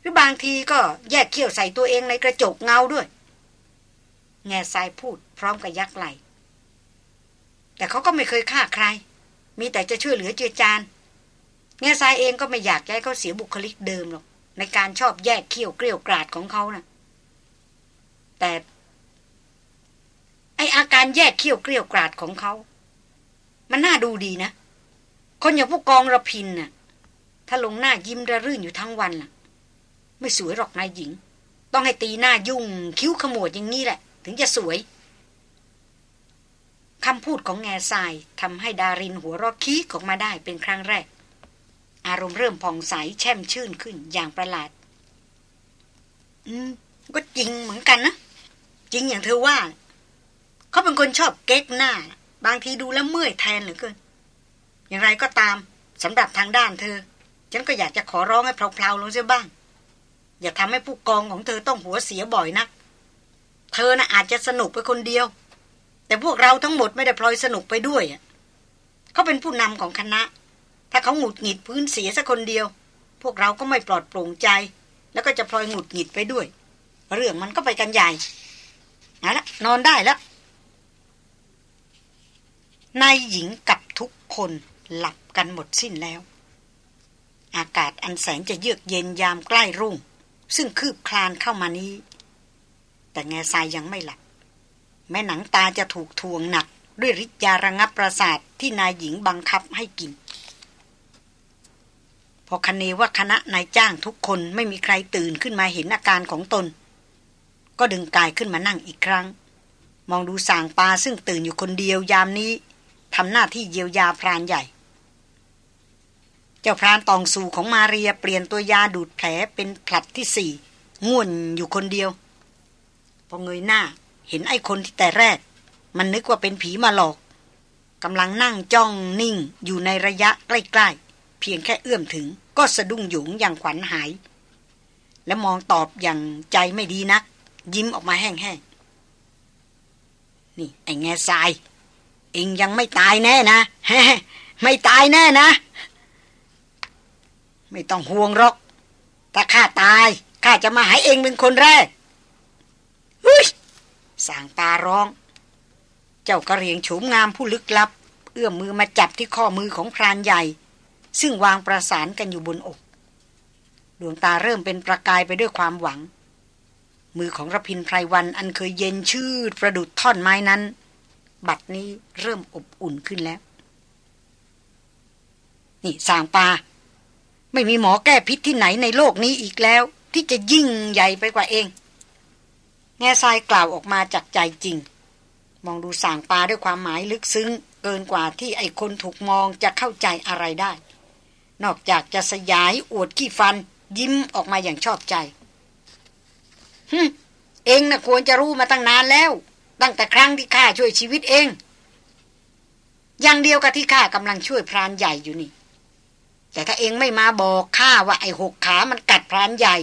หรือบางทีก็แยกเขี้ยวใส่ตัวเองในกระจกเงาด้วย แง่ทรายพูดพร้อมกับยักไหลแต่เขาก็ไม่เคยฆ่าใคร มีแต่จะช่วยเหลือเจือจานเงาทรายเองก็ไม่อยากให้เขาเสียบุคลิกเดิมหรอกในการชอบแยกเขี้ยวเกลียวกราดของเขานะ่ะ แต่ ไออาการแยกเขี้ยวเกลียวกราดของเขา มันน่าดูดีนะ คนอย่างพวกกองระพินน่ะ ถ้าลงหน้ายิ้มระรื่นอยู่ทั้งวันล่ะ ไม่สวยหรอกนายหญิง ต้องให้ตีหน้ายุ่ง คิ้วขมวดอย่างนี้แหละ ถึงจะสวยคำพูดของแง่ทรายทำให้ดารินหัวรอคี้ออกมาได้เป็นครั้งแรก อารมณ์เริ่มผ่องใสแช่มชื่นขึ้นอย่างประหลาด อืม ก็จริงเหมือนกันนะ จริงอย่างเธอว่า เขาเป็นคนชอบเก๊กหน้า บางทีดูแล้วเมื่อยแทนเหลือเกิน อย่างไรก็ตามสำหรับทางด้านเธอ ฉันก็อยากจะขอร้องให้เพลาๆลงเสียบ้าง อย่าทำให้ผู้กองของเธอต้องหัวเสียบ่อยนัก เธอนะ่ะอาจจะสนุกไปคนเดียว แต่พวกเราทั้งหมดไม่ได้พลอยสนุกไปด้วยเขาเป็นผู้นำของคณะ ถ้าเขาหงุดหงิดพื้นเสียสักคนเดียว พวกเราก็ไม่ปลอดโปร่งใจ แล้วก็จะพลอยหงุดหงิดไปด้วย เรื่องมันก็ไปกันใหญ่เอาละนอนได้แล้ว นายหญิงกับทุกคนหลับกันหมดสิ้นแล้ว อากาศอันแสนจะเยือกเย็นยามใกล้รุ่ง ซึ่งคืบคลานเข้ามานี้ แต่แง่ทรายยังไม่หลับ แม่หนังตาจะถูกทวงหนักด้วยฤทธิ์ยาระงับประสาทที่นายหญิงบังคับให้กิน พอคเนว่าคณะนายจ้างทุกคนไม่มีใครตื่นขึ้นมาเห็นอาการของตน ก็ดึงกายขึ้นมานั่งอีกครั้ง มองดูสางปลาซึ่งตื่นอยู่คนเดียวยามนี้ ทำหน้าที่เยียวยาพรานใหญ่ เจ้าพรานตองสูของมาเรียเปลี่ยนตัวยาดูดแผลเป็นผลัดที่สี่ง่วนอยู่คนเดียว พอเงยหน้าเห็นไอ้คนที่แต่แรก มันนึกว่าเป็นผีมาหลอกกำลังนั่งจ้องนิ่งอยู่ในระยะใกล้ๆ เพียงแค่เอื้อมถึง ก็สะดุ้งหยงอย่างขวัญหาย และมองตอบอย่างใจไม่ดีนัก ยิ้มออกมาแห้งๆ นี่ ไอ้แง่ทราย เองยังไม่ตายแน่นะไม่ตายแน่นะ ไม่ต้องห่วงหรอกถ้าข้าตายข้าจะมาหาเองเป็นคนแรกเฮ้ยสางปาร้อง เจ้ากระเรียงโฉมงามผู้ลึกลับ เอื้อมมือมาจับที่ข้อมือของพรานใหญ่ ซึ่งวางประสานกันอยู่บนอก ดวงตาเริ่มเป็นประกายไปด้วยความหวัง มือของรพินไพรวันอันเคยเย็นชืดประดุดท่อนไม้นั้น บัดนี้เริ่มอบอุ่นขึ้นแล้ว นี่สางปา ไม่มีหมอแก้พิษที่ไหนในโลกนี้อีกแล้ว ที่จะยิ่งใหญ่ไปกว่าเอง แง่ทรายกล่าวออกมาจากใจจริง มองดูสางปาด้วยความหมายลึกซึ้ง เกินกว่าที่ไอคนถูกมองจะเข้าใจอะไรได้ นอกจากจะสยายอวดขี้ฟัน ยิ้มออกมาอย่างชอบใจเองนะ่ะควรจะรู้มาตั้งนานแล้ว ตั้งแต่ครั้งที่ข้าช่วยชีวิตเอง อย่างเดียวกับที่ข้ากำลังช่วยพรานใหญ่อยู่นี่ แต่ถ้าเองไม่มาบอกข้าว่าไอ้หกขามันกัดพรานใหญ่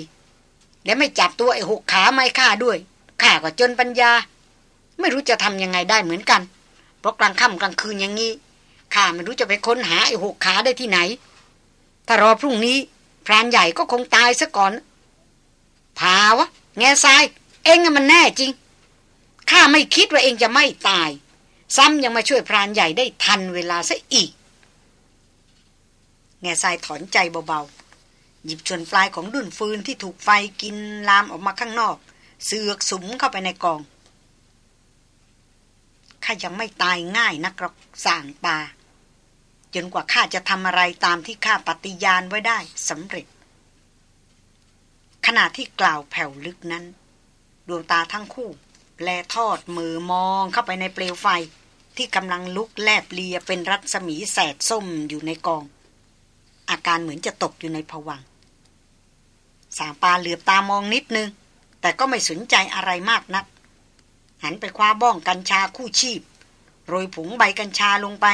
และไม่จับตัวไอ้หกขาไม่ข้าด้วยข้าก็จนปัญญา ไม่รู้จะทำยังไงได้เหมือนกัน เพราะกลางค่ำกลางคืนอย่างนี้ข้าไม่รู้จะไปค้นหาไอ้หกขาได้ที่ไหน ถ้ารอพรุ่งนี้พรานใหญ่ก็คงตายซะก่อนพาวะ แง่ทราย เองมันแน่จริง ข้าไม่คิดว่าเองจะไม่ตาย ซ้ำยังมาช่วยพรานใหญ่ได้ทันเวลาซะอีก แง่ทรายถอนใจเบาๆ หยิบส่วนปลายของดุนฟืนที่ถูกไฟกินลามออกมาข้างนอก เสือกสุมเข้าไปในกองข้ายังไม่ตายง่ายนักหรอกส่างปาจนกว่าข้าจะทำอะไรตามที่ข้าปฏิญาณไว้ได้สำเร็จ ขณะที่กล่าวแผ่วลึกนั้น ดวงตาทั้งคู่ แลทอดมือมองเข้าไปในเปลวไฟที่กำลังลุกแลบเลียเป็นรัศมีแสดส้มอยู่ในกอง อาการเหมือนจะตกอยู่ในผวังสางปาเหลือบตามองนิดนึง แต่ก็ไม่สนใจอะไรมากนัก หันไปคว้าบ้องกัญชาคู่ชีพ โรยผงใบกัญชาลงไป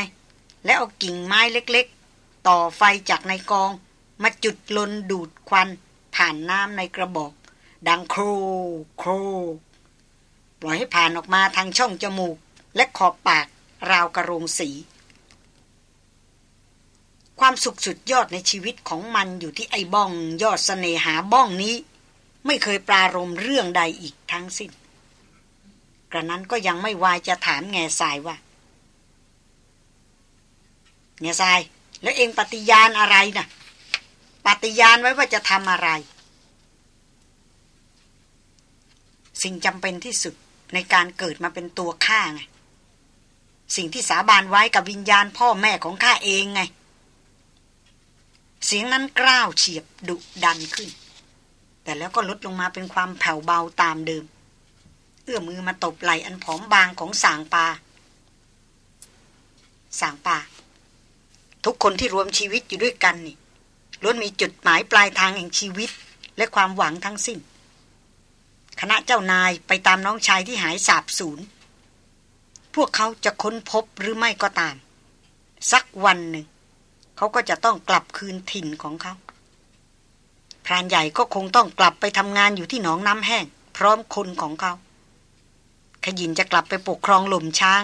และเอากิ่งไม้เล็กๆ ต่อไฟจากในกอง มาจุดลนดูดควัน ผ่านน้ำในกระบอก ดังโครโคร ปล่อยให้ผ่านออกมาทางช่องจมูก และขอบปากราวกระโรงสี ความสุขสุดยอดในชีวิตของมันอยู่ที่ไอ้บ้อง ยอดสเสน่หาบ้องนี้ ไม่เคยปรารมเรื่องใดอีกทั้งสิ้น กระนั้นก็ยังไม่วายจะถามแง่สายว่าเนี่ทราย แล้วเองปฏิญาณอะไรนะ่ะปฏิญาณไว้ว่าจะทำอะไรสิ่งจำเป็นที่สุด ในการเกิดมาเป็นตัวข้าไง สิ่งที่สาบานไว้กับวิญญาณพ่อแม่ของข้าเองไง เสียงนั้นกล้าวเฉียบดุดันขึ้น แต่แล้วก็ลดลงมาเป็นความแผ่วเบาตามเดิม เอื้อมือมาตบไหลอันผอมบางของสางปาสางปาทุกคนที่รวมชีวิตอยู่ด้วยกันนี่ล้วนมีจุดหมายปลายทางแห่งชีวิตและความหวังทั้งสิ้น คณะเจ้านายไปตามน้องชายที่หายสาบสูญพวกเขาจะค้นพบหรือไม่ก็ตาม สักวันหนึ่ง เขาก็จะต้องกลับคืนถิ่นของเขาพรานใหญ่ก็คงต้องกลับไปทำงานอยู่ที่หนองน้ำแห้ง พร้อมคนของเขา ขยินจะกลับไปปกครองหล่มช้าง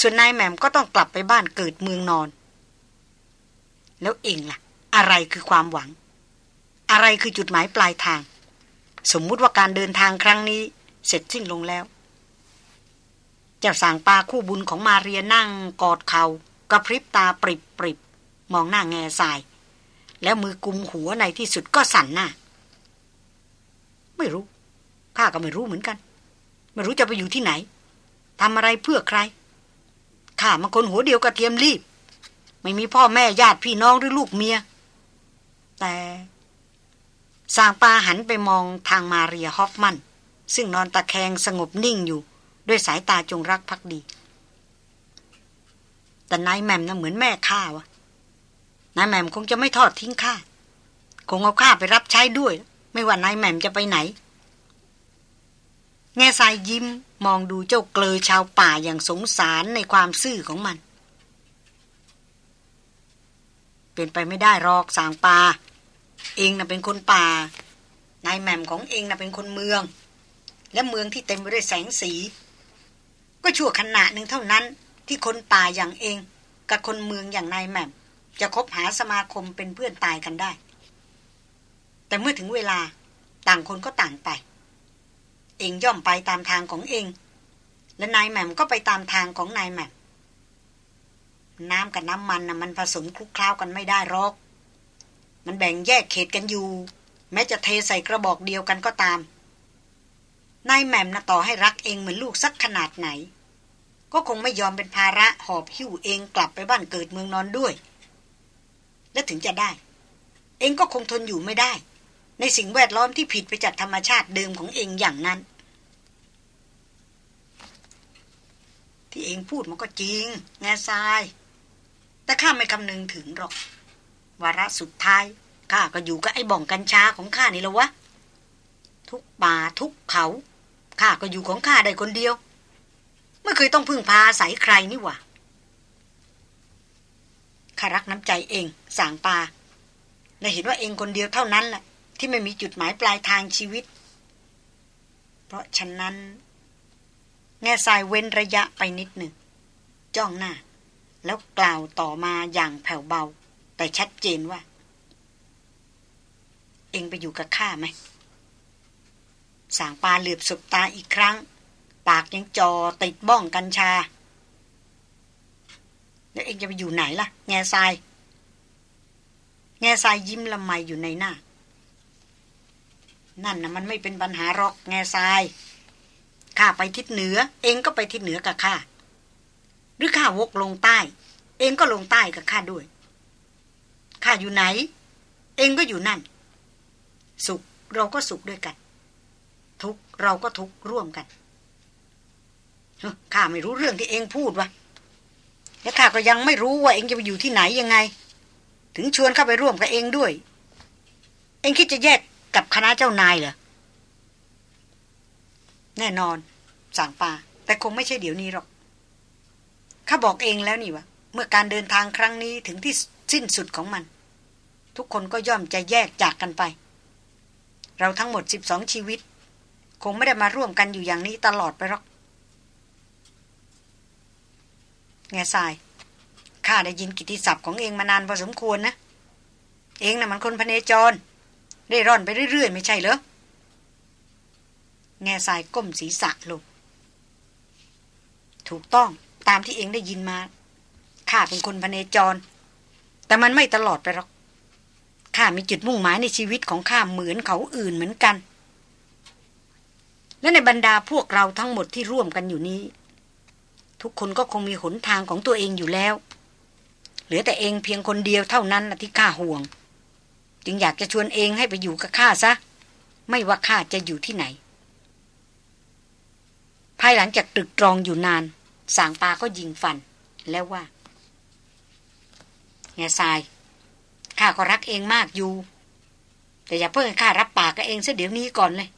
ส่วนนายแหม่มก็ต้องกลับไปบ้านเกิดเมืองนอน แล้วเองล่ะ อะไรคือความหวัง อะไรคือจุดหมายปลายทาง สมมุติว่าการเดินทางครั้งนี้ เสร็จสิ้นลงแล้ว เจ้าสางปาคู่บุญของมาเรียนั่งกอดเขากระพริบตาปริบปริบมองหน้าแง่ทราย แล้วมือกุมหัวในที่สุดก็สั่นหน้า ไม่รู้ข้าก็ไม่รู้เหมือนกัน ไม่รู้จะไปอยู่ที่ไหนทำอะไรเพื่อใครข้ามาคนหัวเดียวกระเทียมรีบ ไม่มีพ่อแม่ญาติพี่น้องหรือลูกเมีย แต่ สางปาหันไปมองทางมาเรียฮอฟมัน ซึ่งนอนตะแคงสงบนิ่งอยู่ ด้วยสายตาจงรักภักดี แต่นายแมมน่ะเหมือนแม่ข้าวะนายแมมคงจะไม่ทอดทิ้งข้าคงเอาข้าไปรับใช้ด้วย ไม่ว่านายแมมจะไปไหน แง่ทรายยิ้มมองดูเจ้าเกลอชาวป่าอย่างสงสารในความซื่อของมัน เป็นไปไม่ได้หรอกสางปา เองน่ะเป็นคนป่า นายแหม่มของเองน่ะเป็นคนเมือง และเมืองที่เต็มไปด้วยแสงสี ก็ชั่วขณะหนึ่งเท่านั้นที่คนป่าอย่างเอง กับคนเมืองอย่างนายแหม่ม จะคบหาสมาคมเป็นเพื่อนตายกันได้ แต่เมื่อถึงเวลาต่างคนก็ต่างไป เองย่อมไปตามทางของเอง และนายแหม่มก็ไปตามทางของนายแหม่มน้ำกับน้ำมันนะมันผสมคลุกคล้ากันไม่ได้หรอก มันแบ่งแยกเขตกันอยู่ แม้จะเทใส่กระบอกเดียวกันก็ตาม นายแหม่มนะต่อให้รักเองเหมือนลูกสักขนาดไหน ก็คงไม่ยอมเป็นภาระหอบหิ้วเองกลับไปบ้านเกิดเมืองนอนด้วย และถึงจะได้ เองก็คงทนอยู่ไม่ได้ ในสิ่งแวดล้อมที่ผิดไปจากธรรมชาติเดิมของเองอย่างนั้น ที่เองพูดมันก็จริง แง่ทราย แต่ข้าไม่คำนึงถึงหรอก วาระสุดท้ายข้าก็อยู่กับไอ้บ่องกัญชาของข้านี่แล้ววะ ทุกป่าทุกเขาข้าก็อยู่ของข้าได้คนเดียว ไม่เคยต้องพึ่งพาใส่ใครนี่วะข้ารักน้ำใจเองสางปาและเห็นว่าเองคนเดียวเท่านั้นแหละที่ไม่มีจุดหมายปลายทางชีวิต เพราะฉะนั้น แง่ทรายเว้นระยะไปนิดหนึ่ง จ้องหน้า แล้วกล่าวต่อมาอย่างแผ่วเบา แต่ชัดเจนว่า เองไปอยู่กับข้าไหมสางปลาเหลือบสบตาอีกครั้ง ปากยังจอติดบ้องกัญชา แล้วเองจะไปอยู่ไหนล่ะ แง่ทราย แง่ทรายยิ้มละไมอยู่ในหน้า นั่นนะมันไม่เป็นปัญหาหรอกแง่ทรายข้าไปทิศเหนือ เองก็ไปทิศเหนือกับข้าหรือข้าวกลงใต้ เองก็ลงใต้กับข้าด้วย ข้าอยู่ไหน เองก็อยู่นั่น สุขเราก็สุขด้วยกัน ทุกเราก็ทุกร่วมกันข้าไม่รู้เรื่องที่เองพูดวะและข้าก็ยังไม่รู้ว่าเองจะไปอยู่ที่ไหนยังไง ถึงชวนเข้าไปร่วมกับเองด้วย เองคิดจะแยกกับคณะเจ้านายเหรอแน่นอน สั่งปาแต่คงไม่ใช่เดี๋ยวนี้หรอกข้าบอกเองแล้วนี่วะเมื่อการเดินทางครั้งนี้ถึงที่สิ้นสุดของมัน ทุกคนก็ย่อมจะแยกจากกันไป เราทั้งหมดสิบสองชีวิต คงไม่ได้มาร่วมกันอยู่อย่างนี้ตลอดไปหรอกแง่ทรายข้าได้ยินกิติศัพท์ของเองมานานพอสมควรนะ เองนะ่ะมันคนพเนจร ได้ร่อนไปเรื่อยๆ ไม่ใช่เหรอแง่ทรายก้มศีรษะลง ถูกต้องตามที่เองได้ยินมา ข้าเป็นคนพเนจร แต่มันไม่ตลอดไปหรอก ข้ามีจุดมุ่งหมายในชีวิตของข้าเหมือนเขาอื่นเหมือนกัน และในบรรดาพวกเราทั้งหมดที่ร่วมกันอยู่นี้ ทุกคนก็คงมีหนทางของตัวเองอยู่แล้ว เหลือแต่เองเพียงคนเดียวเท่านั้นที่ข้าห่วง จึงอยากจะชวนเองให้ไปอยู่กับข้าซะ ไม่ว่าข้าจะอยู่ที่ไหน ภายหลังจากตรึกตรองอยู่นาน สางปาก็ยิงฟันแล้วว่าแง่ทราย ข้าก็รักเองมากอยู่ แต่อย่าเพิ่งข้ารับปากกับเองซะเดี๋ยวนี้ก่อนเลย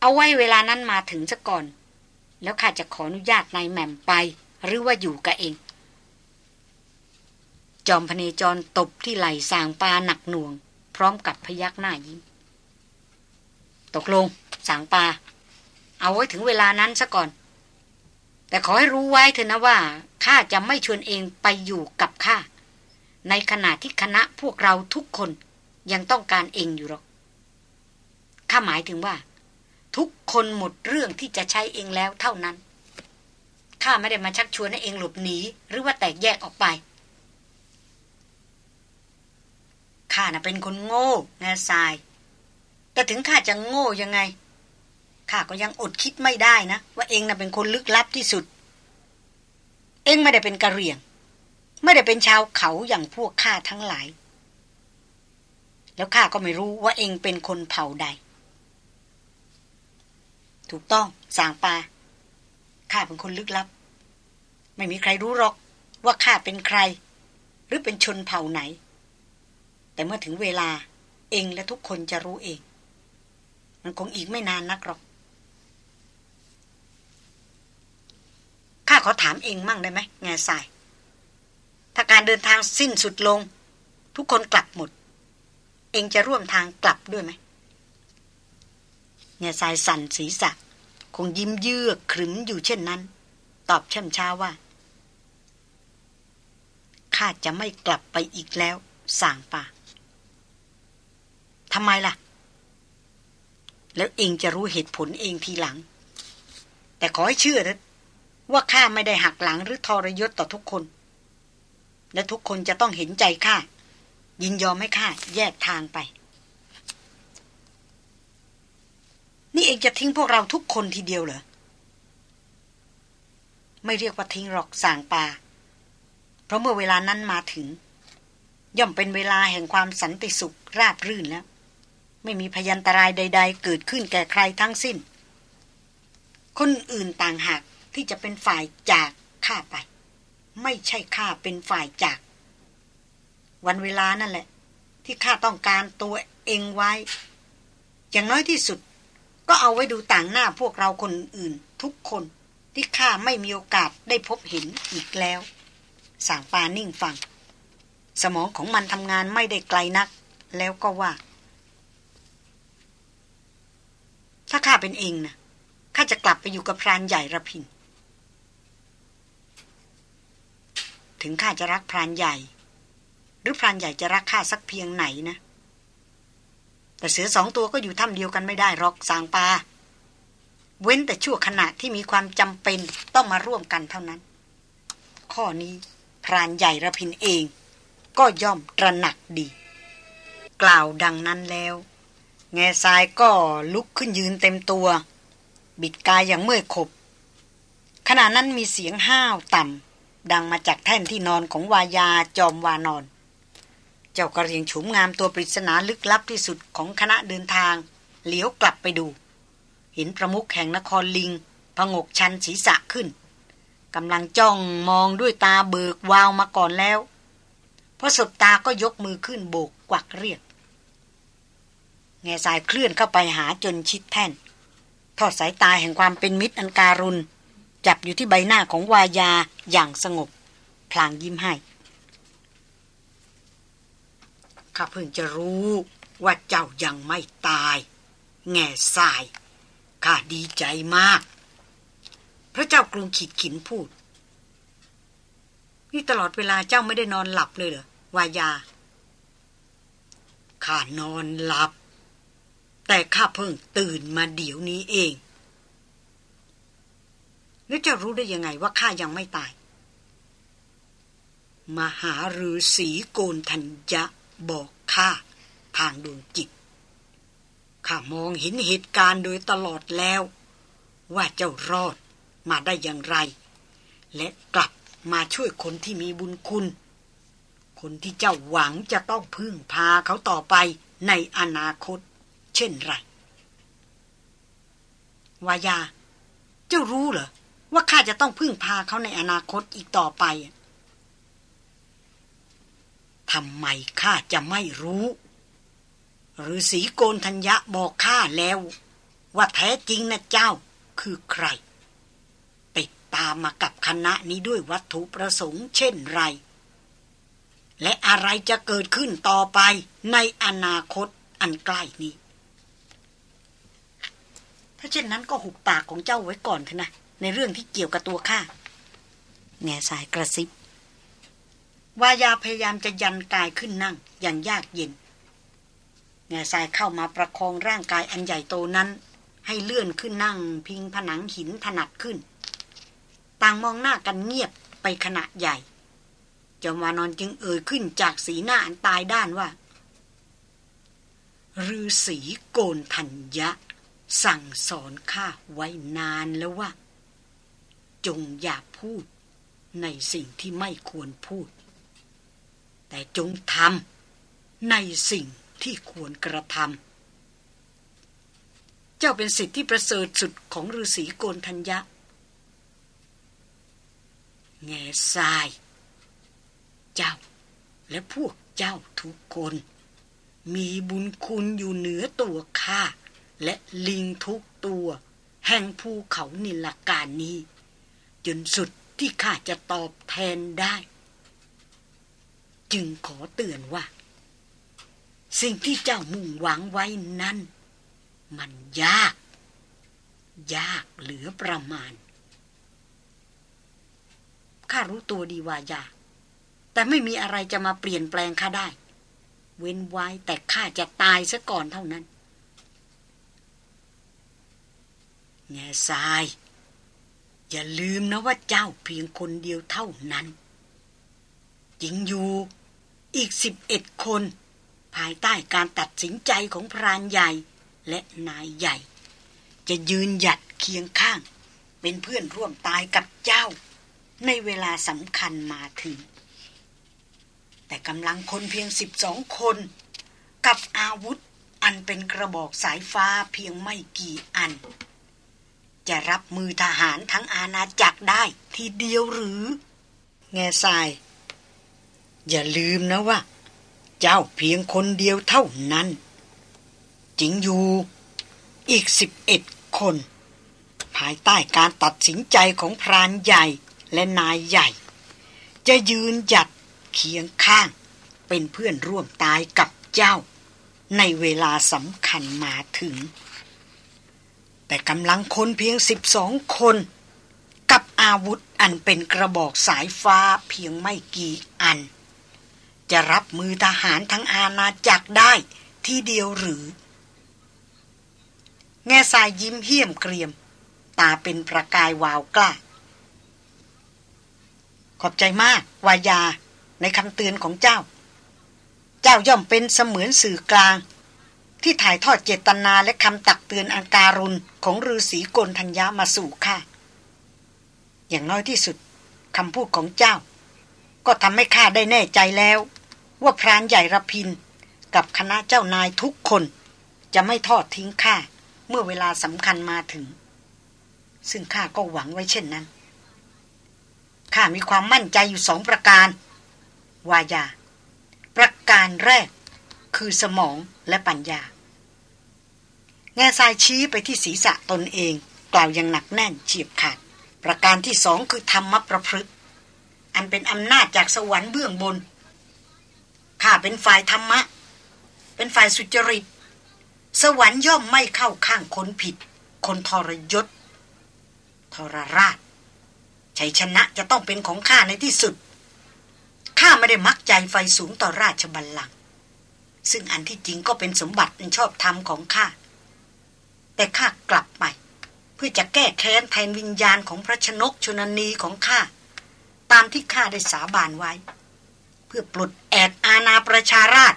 เอาไว้เวลานั้นมาถึงซะก่อน แล้วข้าจะขออนุญาตนายแหม่มไป หรือว่าอยู่กับเอง จอมพเนจรตบที่ไหล่สางปาหนักหน่วง พร้อมกับพยักหน้ายิ้ม ตกลงสางปา เอาไว้ถึงเวลานั้นซะก่อน แต่ขอให้รู้ไว้เถอะนะว่าข้าจะไม่ชวนเองไปอยู่กับข้า ในขณะที่คณะพวกเราทุกคนยังต้องการเองอยู่หรอก ข้าหมายถึงว่า ทุกคนหมดเรื่องที่จะใช้เองแล้วเท่านั้น ข้าไม่ได้มาชักชวนให้เองหลบหนี หรือว่าแตกแยกออกไป ข้าน่ะเป็นคนโง่งาทราย แต่ถึงข้าจะโง่ยังไง ข้าก็ยังอดคิดไม่ได้นะ ว่าเองน่ะเป็นคนลึกลับที่สุด เองไม่ได้เป็นกระเรียง ไม่ได้เป็นชาวเขาอย่างพวกข้าทั้งหลาย แล้วข้าก็ไม่รู้ว่าเองเป็นคนเผ่าใด ถูกต้องสางปาข้าเป็นคนลึกลับ ไม่มีใครรู้หรอกว่าข้าเป็นใคร หรือเป็นชนเผ่าไหน แต่เมื่อถึงเวลาเองและทุกคนจะรู้เอง มันคงอีกไม่นานนักหรอกข้าขอถามเองมั่งได้ไหมแง่ทราย ถ้าการเดินทางสิ้นสุดลง ทุกคนกลับหมด เองจะร่วมทางกลับด้วยไหมเงาสายสั่นศีรษะคงยิ้มเยือกขรึมอยู่เช่นนั้น ตอบช่ำช้าว่าข้าจะไม่กลับไปอีกแล้วสางป่าทำไมล่ะ แล้วเองจะรู้เหตุผลเองทีหลัง แต่ขอให้เชื่อนะว่าข้าไม่ได้หักหลังหรือทรยศต่อทุกคน และทุกคนจะต้องเห็นใจข้ายินยอมให้ข้าแยกทางไป นี่เองจะทิ้งพวกเราทุกคนทีเดียวเหรอ ไม่เรียกว่าทิ้งหรอกสางปา เพราะเมื่อเวลานั้นมาถึง ย่อมเป็นเวลาแห่งความสันติสุขราบรื่นแล้ว ไม่มีพยันตรายใด ๆ เกิดขึ้นแก่ใครทั้งสิ้น คนอื่นต่างหากที่จะเป็นฝ่ายจากข้าไป ไม่ใช่ข้าเป็นฝ่ายจาก วันเวลานั่นแหละ ที่ข้าต้องการตัวเองไว้ อย่างน้อยที่สุด ก็เอาไว้ดูต่างหน้าพวกเราคนอื่น ทุกคนที่ข้าไม่มีโอกาสได้พบเห็นอีกแล้วสางปานิ่งฟัง สมองของมันทำงานไม่ได้ไกลนัก แล้วก็ว่า ถ้าข้าเป็นเองนะข้าจะกลับไปอยู่กับพรานใหญ่ระพิน ถึงข้าจะรักพรานใหญ่ หรือพรานใหญ่จะรักข้าสักเพียงไหนนะ แต่เสือสองตัวก็อยู่ถ้ำเดียวกันไม่ได้หรอกสางปา เว้นแต่ชั่วขณะที่มีความจำเป็นต้องมาร่วมกันเท่านั้น ข้อนี้พรานใหญ่ระพินเอง ก็ย่อมตระหนักดี กล่าวดังนั้นแล้ว แง่ทรายก็ลุกขึ้นยืนเต็มตัว บิดกายอย่างเมื่อยขบขณะนั้นมีเสียงห้าวต่ำ ดังมาจากแท่นที่นอนของวายาจอมวานอน เจ้ากระเรียงฉุมงามตัวปริศนาลึกลับที่สุดของคณะเดินทาง เหลียวกลับไปดู เห็นประมุขแห่งนครลิงพงกชันศีรษะขึ้นกำลังจ้องมองด้วยตาเบิกวาวมาก่อนแล้วพอสบตาก็ยกมือขึ้นโบกกวักเรียก แง่สายเคลื่อนเข้าไปหาจนชิดแท่น ทอดสายตาแห่งความเป็นมิตรอันการุณ จับอยู่ที่ใบหน้าของวายาอย่างสงบ พลางยิ้มให้ข้าเพิ่งจะรู้ว่าเจ้ายังไม่ตาย แง่สายข้าดีใจมาก พระเจ้ากรุงขีดขินพูด นี่ตลอดเวลาเจ้าไม่ได้นอนหลับเลยเหรอวายาข้านอนหลับ แต่ข้าเพิ่งตื่นมาเดี๋ยวนี้เอง แล้วจะรู้ได้ยังไงว่าข้ายังไม่ตาย มหาฤาษีโกนทัญญะบอกข้าทางดวงจิต ข้ามองเห็นเหตุการณ์โดยตลอดแล้ว ว่าเจ้ารอดมาได้อย่างไร และกลับมาช่วยคนที่มีบุญคุณ คนที่เจ้าหวังจะต้องพึ่งพาเขาต่อไปในอนาคต เช่นไรวายา เจ้ารู้เหรอ ว่าข้าจะต้องพึ่งพาเขาในอนาคตอีกต่อไปทำไมข้าจะไม่รู้หรือสีโกนธัญญะบอกข้าแล้ว ว่าแท้จริงนะเจ้าคือใคร ติดตามมากับคณะนี้ด้วยวัตถุประสงค์เช่นไร และอะไรจะเกิดขึ้นต่อไปในอนาคตอันใกล้นี้ถ้าเช่นนั้นก็หุบปากของเจ้าไว้ก่อนเถอะนะ ในเรื่องที่เกี่ยวกับตัวข้าแง่สายกระซิบวายาพยายามจะยันกายขึ้นนั่งอย่างยากเย็นแง่ทรายเข้ามาประคองร่างกายอันใหญ่โตนั้น ให้เลื่อนขึ้นนั่ง พิงผนังหินถนัดขึ้น ต่างมองหน้ากันเงียบไปขณะใหญ่จอมวานอนจึงเอ่ยขึ้นจากสีหน้าอันตายด้านว่าฤาษีโกนทัญญะ สั่งสอนข้าไว้นานแล้วว่า จงอย่าพูดในสิ่งที่ไม่ควรพูด แต่จงทำในสิ่งที่ควรกระทำเจ้าเป็นสิทธิที่ประเสริฐสุดของฤาษีโกนทัญญะ แง่ทราย เจ้าและพวกเจ้าทุกคน มีบุญคุณอยู่เหนือตัวข้าและลิงทุกตัว แห่งภูเขานิลการนี้ จนสุดที่ข้าจะตอบแทนได้ จึงขอเตือนว่า สิ่งที่เจ้ามุ่งหวังไว้นั้น มันยาก ยากเหลือประมาณข้ารู้ตัวดีว่ายากแต่ไม่มีอะไรจะมาเปลี่ยนแปลงข้าได้ เว้นไว้แต่ข้าจะตายซะก่อนเท่านั้น แง่ทราย อย่าลืมนะว่าเจ้าเพียงคนเดียวเท่านั้นจริงอยู่อีกสิบเอ็ดคน ภายใต้การตัดสินใจของพรานใหญ่และนายใหญ่ จะยืนหยัดเคียงข้าง เป็นเพื่อนร่วมตายกับเจ้า ในเวลาสำคัญมาถึง แต่กำลังคนเพียงสิบสองคน กับอาวุธอันเป็นกระบอกสายฟ้าเพียงไม่กี่อัน จะรับมือทหารทั้งอาณาจักรได้ทีเดียวหรือ แง่ทราย อย่าลืมนะว่า เจ้าเพียงคนเดียวเท่านั้น จิงอยู่ อีกสิบเอ็ดคน ภายใต้การตัดสินใจของพรานใหญ่และนายใหญ่ จะยืนหยัดเคียงข้าง เป็นเพื่อนร่วมตายกับเจ้า ในเวลาสำคัญมาถึง แต่กำลังคนเพียงสิบสองคน กับอาวุธอันเป็นกระบอกสายฟ้าเพียงไม่กี่อัน จะรับมือทหารทั้งอาณาจักรได้ทีเดียวหรือ แง่สายยิ้มเหี้ยมเกรียม ตาเป็นประกายวาวกล้า ขอบใจมาก วายาในคำเตือนของเจ้า เจ้าย่อมเป็นเสมือนสื่อกลาง ที่ถ่ายทอดเจตนาและคำตักเตือนอังการุณของฤาษีกลทัญญามาสู่ข้าอย่างน้อยที่สุดคำพูดของเจ้า ก็ทำให้ข้าได้แน่ใจแล้ว ว่าพรานใหญ่ระพิน กับคณะเจ้านายทุกคน จะไม่ทอดทิ้งข้าเมื่อเวลาสำคัญมาถึง ซึ่งข้าก็หวังไว้เช่นนั้นข้ามีความมั่นใจอยู่สองประการ วายา ประการแรกคือสมอง และปัญญา แง่ทรายชี้ไปที่ศีรษะตนเอง กล่าวอยังหนักแน่นเฉียบขาด ประการที่สองคือธรรมประพฤติ อันเป็นอำนาจจากสวรรค์เบื้องบน ข้าเป็นฝ่ายธรรมะ เป็นฝ่ายสุจริต สวรรค์ย่อมไม่เข้าข้างคนผิด คนทรยศ ทรราชชัยชนะจะต้องเป็นของข้าในที่สุด ข้าไม่ได้มักใจไฟสูงต่อราชบัลลังก์ ซึ่งอันที่จริงก็เป็นสมบัติในชอบธรรมของข้า แต่ข้ากลับไป เพื่อจะแก้แค้นแทนวิญญาณของพระชนกชนนีของข้า ตามที่ข้าได้สาบานไว้ เพื่อปลดแอดอาณาประชาราช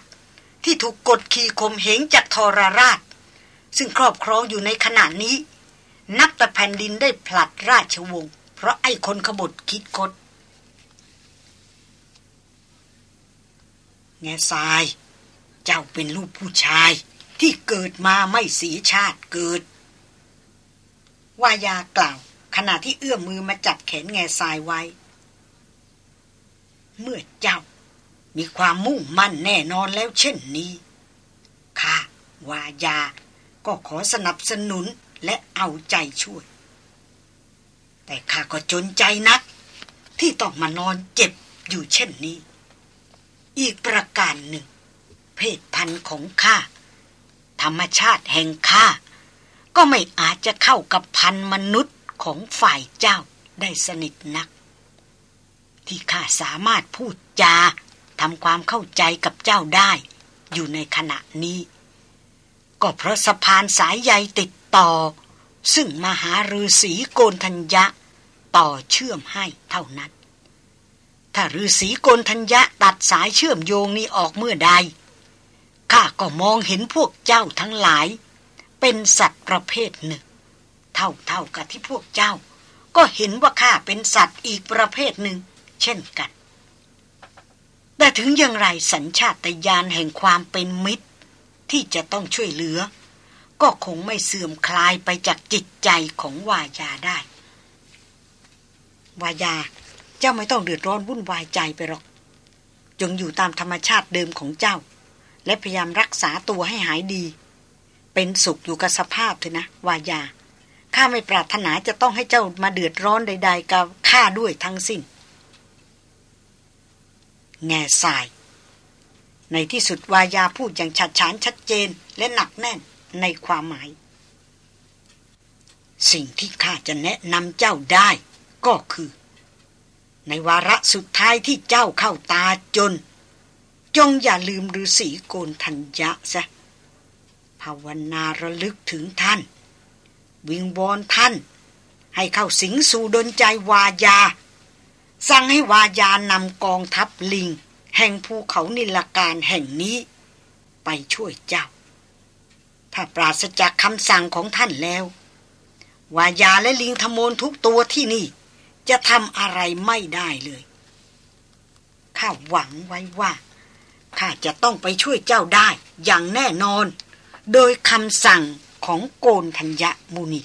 ที่ถูกกดขี่ข่มเหงจากทรราช ซึ่งครอบครองอยู่ในขณะนี้ นับแต่แผ่นดินได้ผลัดราชวงศ์เพราะไอ้คนขบฏคิดคดแง่ทราย เจ้าเป็นลูกผู้ชายที่เกิดมาไม่เสียชาติเกิด วายากล่าว ขณะที่เอื้อมมือมาจับแขนแง่ทรายไว้ เมื่อเจ้ามีความมุ่งมั่นแน่นอนแล้วเช่นนี้ข้าวายาก็ขอสนับสนุนและเอาใจช่วย แต่ข้าก็จนใจนัก ที่ต้องมานอนเจ็บอยู่เช่นนี้ อีกประการหนึ่ง เพศพันธุ์ของข้า ธรรมชาติแห่งข้า ก็ไม่อาจจะเข้ากับพันธุ์มนุษย์ของฝ่ายเจ้าได้สนิทนัก ที่ข้าสามารถพูดจาทำความเข้าใจกับเจ้าได้ อยู่ในขณะนี้ ก็เพราะสะพานสายใยติดต่อ ซึ่งมหาฤาษีโกนทัญญะต่อเชื่อมให้เท่านั้น ถ้าฤาษีโกนทัญญะตัดสายเชื่อมโยงนี้ออกเมื่อใด ข้าก็มองเห็นพวกเจ้าทั้งหลาย เป็นสัตว์ประเภทหนึ่ง เท่าเท่ากับที่พวกเจ้า ก็เห็นว่าข้าเป็นสัตว์อีกประเภทหนึ่ง เช่นกัน แต่ถึงอย่างไรสัญชาตญาณแห่งความเป็นมิตร ที่จะต้องช่วยเหลือ ก็คงไม่เสื่อมคลายไปจากจิตใจของวายาได้ วายาเจ้าไม่ต้องเดือดร้อนวุ่นวายใจไปหรอก จงอยู่ตามธรรมชาติเดิมของเจ้า และพยายามรักษาตัวให้หายดี เป็นสุขอยู่กับสภาพเถอะนะวายาข้าไม่ปรารถนาจะต้องให้เจ้ามาเดือดร้อนใด ๆ กับข้าด้วยทั้งสิ้น แง่ทราย ในที่สุดวายาพูดอย่างชัดฉานชัดเจนและหนักแน่นในความหมาย สิ่งที่ข้าจะแนะนำเจ้าได้ก็คือ ในวาระสุดท้ายที่เจ้าเข้าตาจน จงอย่าลืมฤาษีโกนทัญญะซะภาวนาระลึกถึงท่าน วิงวอนท่าน ให้เข้าสิงสู่ดนใจวายา สั่งให้วายานำกองทัพลิง แห่งภูเขานิลการแห่งนี้ ไปช่วยเจ้า ถ้าปราศจากคำสั่งของท่านแล้ว วายาและลิงทมนทุกตัวที่นี่ จะทำอะไรไม่ได้เลย ข้าหวังไว้ว่า ข้าจะต้องไปช่วยเจ้าได้อย่างแน่นอน โดยคำสั่งของโกนธัญญมุนี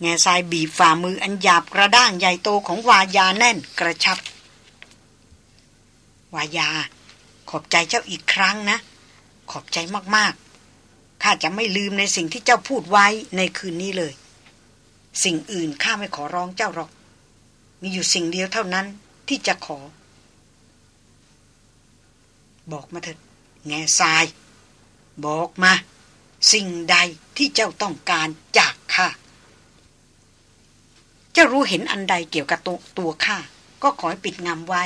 แง่ทรายบีบฝ่ามืออันหยาบกระด้างใหญ่โตของวายาแน่นกระชับ วายา ขอบใจเจ้าอีกครั้งนะ ขอบใจมากๆข้าจะไม่ลืมในสิ่งที่เจ้าพูดไว้ในคืนนี้เลย สิ่งอื่นข้าไม่ขอร้องเจ้าหรอก มีอยู่สิ่งเดียวเท่านั้นที่จะขอ บอกมาเถิดแง่ทราย บอกมา สิ่งใดที่เจ้าต้องการจากข้าเจ้ารู้เห็นอันใดเกี่ยวกับตัวตัวข้าก็ขอให้ปิดงำไว้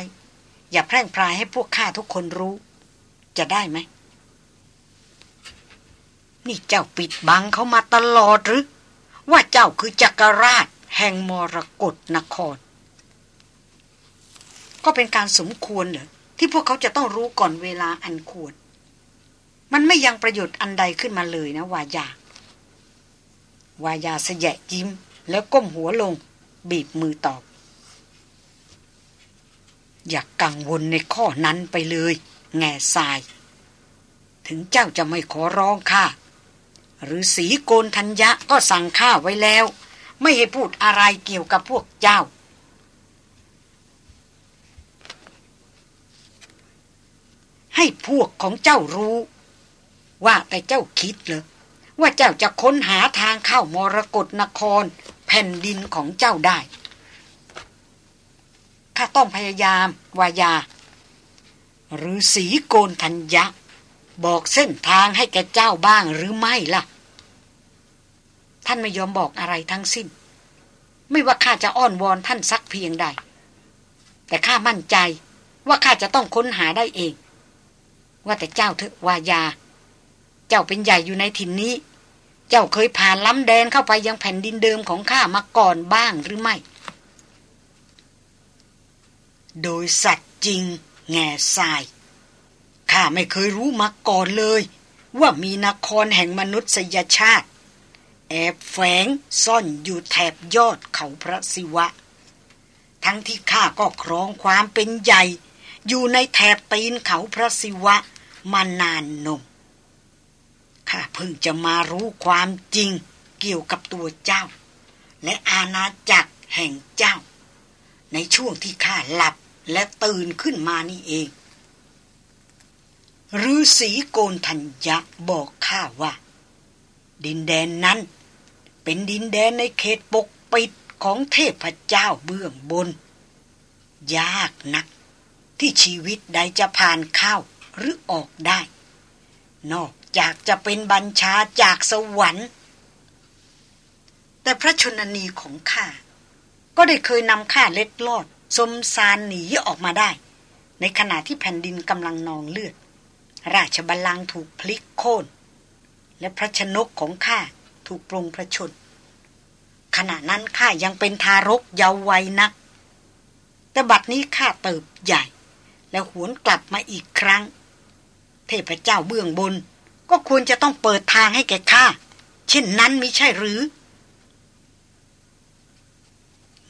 อย่าแพร่งพรายให้พวกข้าทุกคนรู้ จะได้ไหม นี่เจ้าปิดบังเขามาตลอดหรือ ว่าเจ้าคือจักรราช แห่งมรกรนคร ก็เป็นการสมควรเหรอ ที่พวกเขาจะต้องรู้ก่อนเวลาอันควร มันไม่ยังประโยชน์อันใดขึ้นมาเลยนะวายาวายาเสยะยิ้ม แล้วก้มหัวลง บีบมือตอบ อย่ากกังวลในข้อนั้นไปเลย แง่ทราย ถึงเจ้าจะไม่ขอร้องข้าหรือสีโกนทัญญะก็สั่งข้าไว้แล้ว ไม่ให้พูดอะไรเกี่ยวกับพวกเจ้า ให้พวกของเจ้ารู้ ว่าแต่เจ้าคิดเหรอว่าเจ้าจะค้นหาทางเข้ามรกรนคร แผ่นดินของเจ้าได้ข้าต้องพยายามวายา หรือสีโกนทัญญะ บอกเส้นทางให้แกเจ้าบ้างหรือไม่ล่ะ ท่านไม่ยอมบอกอะไรทั้งสิ้น ไม่ว่าข้าจะอ้อนวอนท่านสักเพียงใด แต่ข้ามั่นใจว่าข้าจะต้องค้นหาได้เอง ว่าแต่เจ้าเถอะวายา เจ้าเป็นใหญ่อยู่ในถิ่นนี้ เจ้าเคยผ่านล้ำแดนเข้าไปยังแผ่นดินเดิมของข้ามาก่อนบ้างหรือไม่ โดยสัตว์จริง แง่ทรายข้าไม่เคยรู้มาก่อนเลย ว่ามีนครแห่งมนุษยชาติ แอบแฝงซ่อนอยู่แถบยอดเขาพระศิวะ ทั้งที่ข้าก็ครองความเป็นใหญ่ อยู่ในแถบตีนเขาพระศิวะ มานานนมข้าเพิ่งจะมารู้ความจริงเกี่ยวกับตัวเจ้า และอาณาจักรแห่งเจ้า ในช่วงที่ข้าหลับและตื่นขึ้นมานี่เองฤาษีโกนทัญญะบอกข้าว่า ดินแดนนั้น เป็นดินแดนในเขตปกปิดของเทพเจ้าเบื้องบน ยากนักที่ชีวิตใดจะผ่านเข้า หรือออกได้ นอกจากจะเป็นบัญชาจากสวรรค์ แต่พระชนนีของข้า ก็ได้เคยนำข้าเล็ดลอดสมสารหนีออกมาได้ ในขณะที่แผ่นดินกำลังนองเลือด ราชบัลลังก์ถูกพลิกโค่น และพระชนกของข้าถูกปรงพระชน ขณะนั้นข้ายังเป็นทารกเยาว์วัยนัก แต่บัดนี้ข้าเติบใหญ่ และหวนกลับมาอีกครั้ง เทพเจ้าเบื้องบน ก็ควรจะต้องเปิดทางให้แก่ข้า เช่นนั้นมิใช่หรือ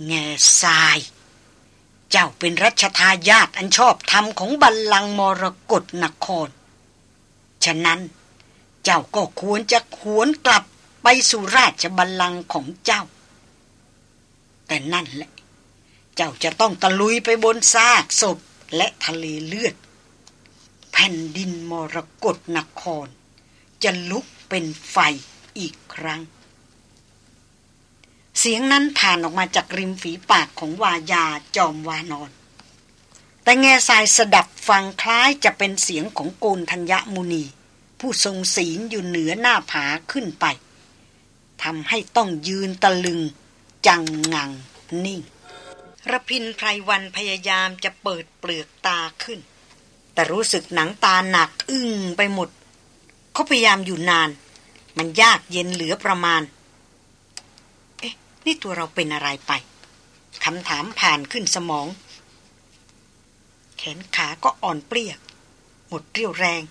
แง่ทราย เจ้าเป็นรัชทายาทอันชอบธรรมของบัลลังก์มรกรนคร ฉะนั้นเจ้าก็ควรจะขวนกลับไปสู่ราชบัลลังก์ของเจ้า แต่นั่นแหละ เจ้าจะต้องตะลุยไปบนซากศพและทะเลเลือด ผ่นดินมรกรนคร จะลุกเป็นไฟอีกครั้ง เสียงนั้นผ่านออกมาจากริมฝีปากของวายาจอมวานอน แต่แง่ทรายสดับฟังคล้ายจะเป็นเสียงของโกนธัญญมุนี ผู้ทรงศีลอยู่เหนือหน้าผาขึ้นไปทำให้ต้องยืนตะลึง จังงังนิ่งระพินไพรวันพยายามจะเปิดเปลือกตาขึ้น แต่รู้สึกหนังตาหนักอึ้งไปหมด เขาพยายามอยู่นาน มันยากเย็นเหลือประมาณ เอ๊ะ นี่ตัวเราเป็นอะไรไปคำถามผ่านขึ้นสมอง แขนขาก็อ่อนเปรี้ยหมดเรี่ยวแรง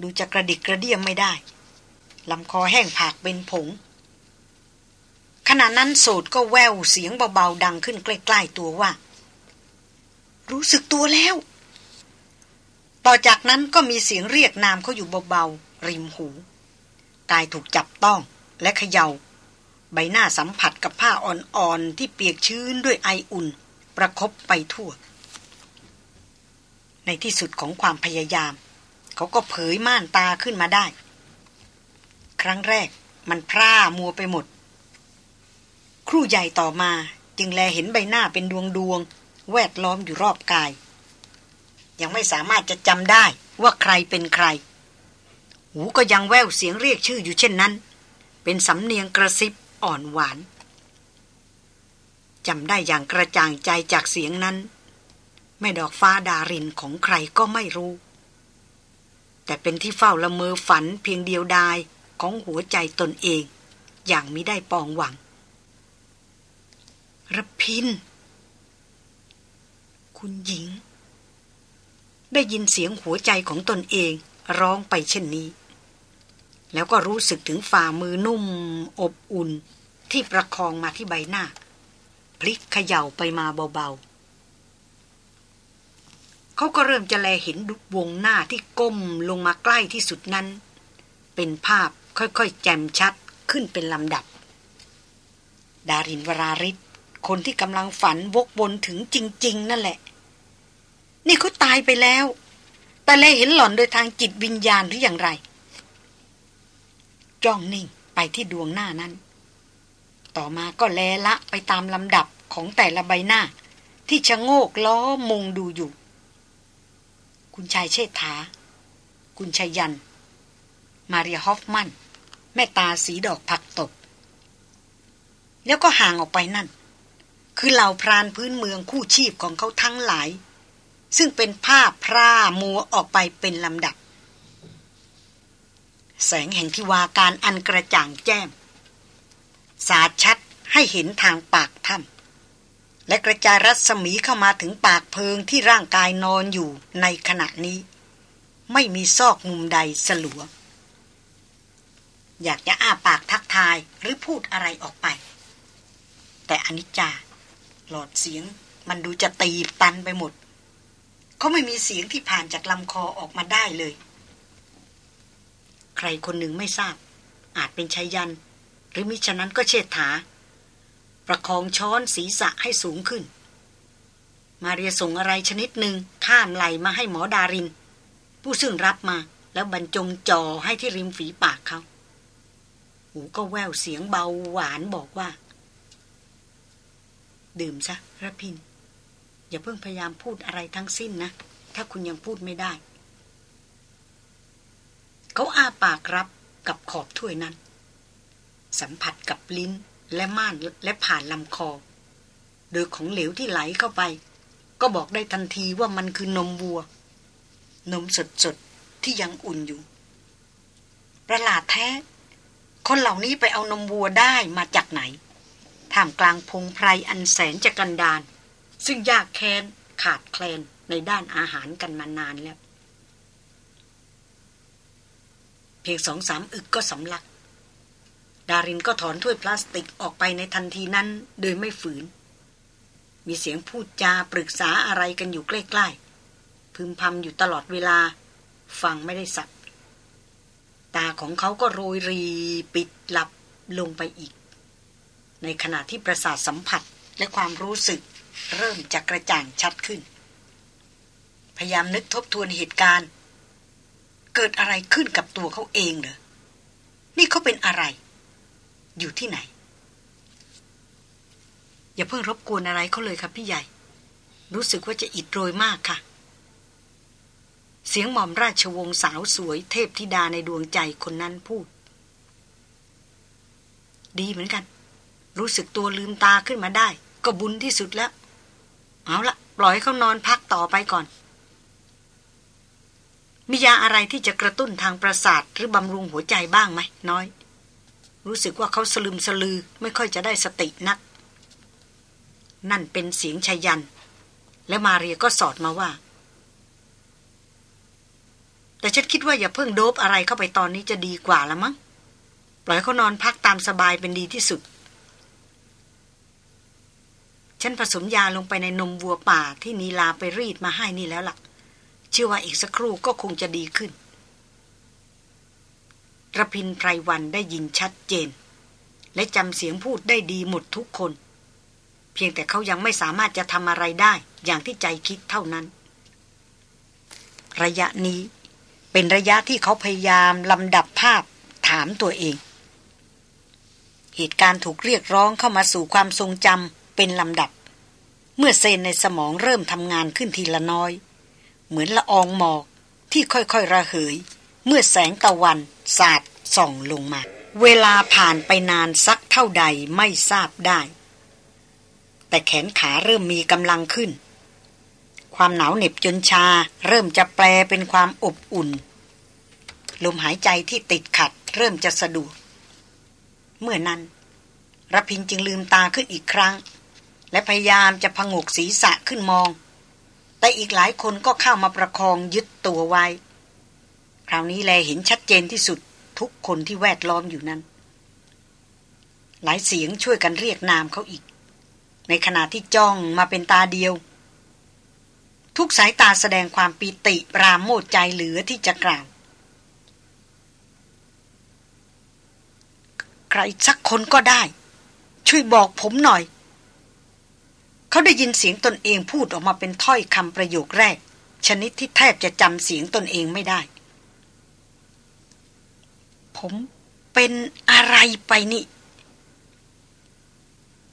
ดูจะกระดิกกระเดียมไม่ได้ลำคอแห้งผากเป็นผง ขณะนั้นโสดก็แววเสียงเบาๆดังขึ้นใกล้ ๆ ตัวว่า รู้สึกตัวแล้ว ต่อจากนั้นก็มีเสียงเรียกนามเขาอยู่เบาๆ ริมหู กายถูกจับต้องและเขยา่า ใบหน้าสัมผัสกับผ้าอ่อนๆ ที่เปียกชื้นด้วยไออุ่น ประครบไปทั่ว ในที่สุดของความพยายาม เขาก็เผยม่านตาขึ้นมาได้ ครั้งแรกมันพร่ามัวไปหมด ครู่ใหญ่ต่อมาจึงแลเห็นใบหน้าเป็นดวงดวงแวดล้อมอยู่รอบกาย ยังไม่สามารถจะจำได้ว่าใครเป็นใคร หูก็ยังแววเสียงเรียกชื่ออยู่เช่นนั้น เป็นสำเนียงกระซิบอ่อนหวานจำได้อย่างกระจ่างใจจากเสียงนั้น แม่ดอกฟ้าดารินของใครก็ไม่รู้ แต่เป็นที่เฝ้าละเมอฝันเพียงเดียวดายของหัวใจตนเอง อย่างมิได้ปองหวังระพิน คุณหญิง ได้ยินเสียงหัวใจของตนเองร้องไปเช่นนี้ แล้วก็รู้สึกถึงฝ่ามือนุ่ม อบอุ่นที่ประคองมาที่ใบหน้า พลิกเขย่าไปมาเบาๆ เขาก็เริ่มจะแลเห็นวงหน้าที่ก้มลงมาใกล้ที่สุดนั้น เป็นภาพค่อยๆ แจ่มชัดขึ้นเป็นลำดับ ดารินวราริศคนที่กำลังฝันวกวนถึงจริง ๆ นั่นแหละ นี่เขาตายไปแล้ว แต่แลเห็นหล่อนโดยทางจิตวิญญาณหรืออย่างไร จ้องนิ่งไปที่ดวงหน้านั้น ต่อมาก็แลละไปตามลำดับของแต่ละใบหน้า ที่ชะโงกล้อมุงดูอยู่ คุณชายเชษฐา คุณชายยัน มารีฮอฟมัน แม่ตาสีดอกผักตบ แล้วก็ห่างออกไปนั่น คือเหล่าพรานพื้นเมืองคู่ชีพของเขาทั้งหลาย ซึ่งเป็นภาพพร่ามัวออกไปเป็นลำดับ แสงแห่งทิวาการอันกระจ่างแจ้ง สาดชัดให้เห็นทางปากถ้ำและกระจายรัศมีเข้ามาถึงปากเพิงที่ร่างกายนอนอยู่ในขณะนี้ ไม่มีซอกมุมใดสลัว อยากจะอ้าปากทักทายหรือพูดอะไรออกไป แต่อนิจจาหลอดเสียงมันดูจะตีบตันไปหมด เขาไม่มีเสียงที่ผ่านจากลำคอออกมาได้เลย ใครคนหนึ่งไม่ทราบ อาจเป็นชายยัน หรือมิฉะนั้นก็เชิดถา ประคองช้อนศีรษะให้สูงขึ้น มาเรียส่งอะไรชนิดหนึ่งข้ามไหลมาให้หมอดาริน ผู้ซึ่งรับมาแล้วบรรจงจ่อให้ที่ริมฝีปากเขาหูก็แววเสียงเบาหวานบอกว่า ดื่มซะระพิน อย่าเพิ่งพยายามพูดอะไรทั้งสิ้นนะ ถ้าคุณยังพูดไม่ได้ เขาอ้าปากรับกับขอบถ้วยนั้น สัมผัสกับลิ้นและม่านและผ่านลำคอ โดยของเหลวที่ไหลเข้าไป ก็บอกได้ทันทีว่ามันคือนมวัว นมสดๆ ที่ยังอุ่นอยู่ ประหลาดแท้ คนเหล่านี้ไปเอานมวัวได้มาจากไหนท่ามกลางพงไพรอันแสนจะกันดาน ซึ่งยากแค้นขาดแคลนในด้านอาหารกันมานานแล้ว เพียงสองสามอึกก็สำลัก ดารินก็ถอนถ้วยพลาสติกออกไปในทันทีนั้นโดยไม่ฝืน มีเสียงพูดจาปรึกษาอะไรกันอยู่ใกล้ๆ พึมพำอยู่ตลอดเวลา ฟังไม่ได้สับตาของเขาก็โรยรีปิดหลับลงไปอีก ในขณะที่ประสาทสัมผัสและความรู้สึก เริ่มจะกระจ่างชัดขึ้น พยายามนึกทบทวนเหตุการณ์ เกิดอะไรขึ้นกับตัวเขาเองเหรอ นี่เขาเป็นอะไร อยู่ที่ไหน อย่าเพิ่งรบกวนอะไรเขาเลยครับพี่ใหญ่ รู้สึกว่าจะอิดโรยมากค่ะ เสียงหม่อมราชวงศ์สาวสวยเทพธิดาในดวงใจคนนั้นพูด ดีเหมือนกัน รู้สึกตัวลืมตาขึ้นมาได้ ก็บุญที่สุดแล้ว เอาละปล่อยเขานอนพักต่อไปก่อน มียาอะไรที่จะกระตุ้นทางประสาทหรือบำรุงหัวใจบ้างไหมน้อย รู้สึกว่าเขาสลืมสลือไม่ค่อยจะได้สตินัก นั่นเป็นเสียงชายัน และมาเรียก็สอดมาว่า แต่ฉันคิดว่าอย่าเพิ่งโดบอะไรเข้าไปตอนนี้จะดีกว่าละมั้งปล่อยเขานอนพักตามสบายเป็นดีที่สุด ฉันผสมยาลงไปในนมวัวป่าที่นีลาไปรีดมาให้นี่แล้วละ่ะ เชื่อว่าอีกสักครู่ก็คงจะดีขึ้นระพินไพรวันได้ยินชัดเจน และจำเสียงพูดได้ดีหมดทุกคน เพียงแต่เขายังไม่สามารถจะทำอะไรได้อย่างที่ใจคิดเท่านั้น ระยะนี้เป็นระยะที่เขาพยายามลำดับภาพถามตัวเอง เหตุการณ์ถูกเรียกร้องเข้ามาสู่ความทรงจำ เป็นลำดับ เมื่อเซนในสมองเริ่มทำงานขึ้นทีละน้อย เหมือนละอองหมอกที่ค่อยๆระเหย เมื่อแสงตะวันสาดส่องลงมา เวลาผ่านไปนานสักเท่าใดไม่ทราบได้ แต่แขนขาเริ่มมีกำลังขึ้น ความหนาวเหน็บจนชา เริ่มจะแปลเป็นความอบอุ่น ลมหายใจที่ติดขัดเริ่มจะสะดวกเมื่อนั้นรพินจึงลืมตาขึ้นอีกครั้ง และพยายามจะพงกศีรษะขึ้นมอง แต่อีกหลายคนก็เข้ามาประคองยึดตัวไว้ คราวนี้แลเห็นชัดเจนที่สุดทุกคนที่แวดล้อมอยู่นั้น หลายเสียงช่วยกันเรียกนามเขาอีก ในขณะที่จ้องมาเป็นตาเดียว ทุกสายตาแสดงความปีติปราโมทใจเหลือที่จะกล่าวใครสักคนก็ได้ ช่วยบอกผมหน่อย เขาได้ยินเสียงตนเองพูดออกมาเป็นถ้อยคำประโยคแรก ชนิดที่แทบจะจำเสียงตนเองไม่ได้ ผมเป็นอะไรไปนี่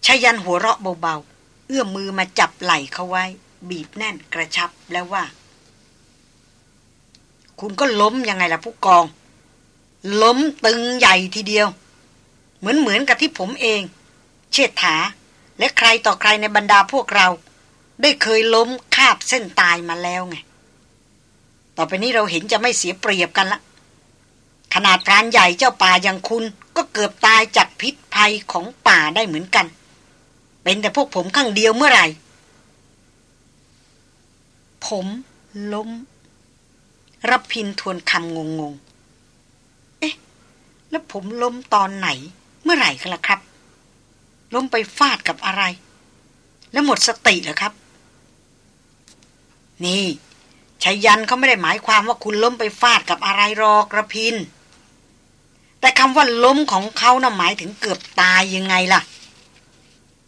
ชายันหัวเราะเบาๆ เอื้อมมือมาจับไหล่เขาไว้ บีบแน่นกระชับแล้วว่า คุณก็ล้มยังไงล่ะผู้กอง ล้มตึงใหญ่ทีเดียว เหมือนเหมือนกับที่ผมเอง เชิดถา และใครต่อใครในบรรดาพวกเรา ได้เคยล้มคาบเส้นตายมาแล้วไง ต่อไปนี้เราเห็นจะไม่เสียเปรียบกันละ ขนาดพรานใหญ่เจ้าป่าอย่างคุณก็เกือบตายจากพิษภัยของป่าได้เหมือนกัน เป็นแต่พวกผมข้างเดียวเมื่อไหร่ ผมล้มรับพินทวนคำงงง เอ๊ะ แล้วผมล้มตอนไหน เมื่อไหร่กันล่ะครับ ล้มไปฟาดกับอะไร แล้วหมดสติเหรอครับ นี่ชายันเขาไม่ได้หมายความว่าคุณล้มไปฟาดกับอะไรหรอกระพิน แต่คำว่าล้มของเขานะ่ะหมายถึงเกือบตายยังไงล่ะ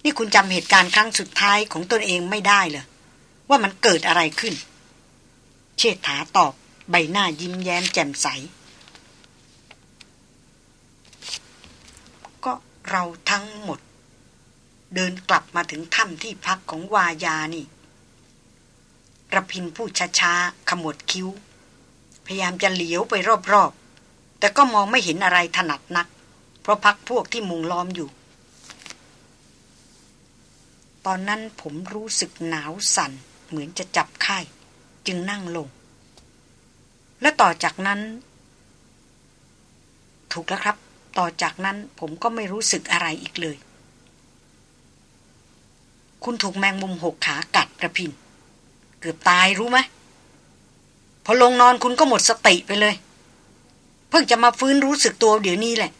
นี่คุณจำเหตุการณ์ครั้งสุดท้ายของตนเองไม่ได้เหรอว่ามันเกิดอะไรขึ้น เชษฐาตอบใบหน้ายิ้มแย้มแจ่มใส ก็เราทั้งหมด เดินกลับมาถึงถ้ำที่พักของวายานี่ระพินพูดช้าๆขมวดคิ้ว พยายามจะเหลียวไปรอบๆ แต่ก็มองไม่เห็นอะไรถนัดนัก เพราะพักพวกที่มุงล้อมอยู่ ตอนนั้นผมรู้สึกหนาวสั่นเหมือนจะจับไข้จึงนั่งลง และต่อจากนั้น ถูกแล้วครับ ต่อจากนั้นผมก็ไม่รู้สึกอะไรอีกเลย คุณถูกแมงมุมหกขากัดกระพิน เกือบตายรู้ไหมพอลงนอนคุณก็หมดสติไปเลย เพิ่งจะมาฟื้นรู้สึกตัวเดี๋ยวนี้แหละ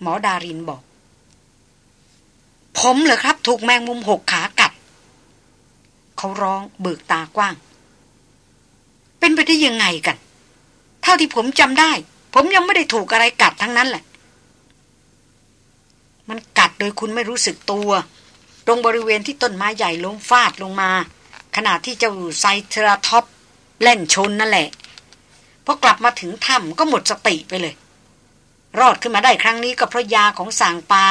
หมอดารินบอก ผมเหรอครับ ถูกแมงมุมหกขากัด เขาร้องเบิกตากว้าง เป็นไปได้ยังไงกัน เท่าที่ผมจำได้ ผมยังไม่ได้ถูกอะไรกัดทั้งนั้นแหละ มันกัดโดยคุณไม่รู้สึกตัว ตรงบริเวณที่ต้นไม้ใหญ่ล้มฟาดลงมา ขณะที่เจ้าไซเทราท็อปเล่นชนนั่นแหละพอกลับมาถึงถ้ำก็หมดสติไปเลย รอดขึ้นมาได้ครั้งนี้ก็เพราะยาของสางปา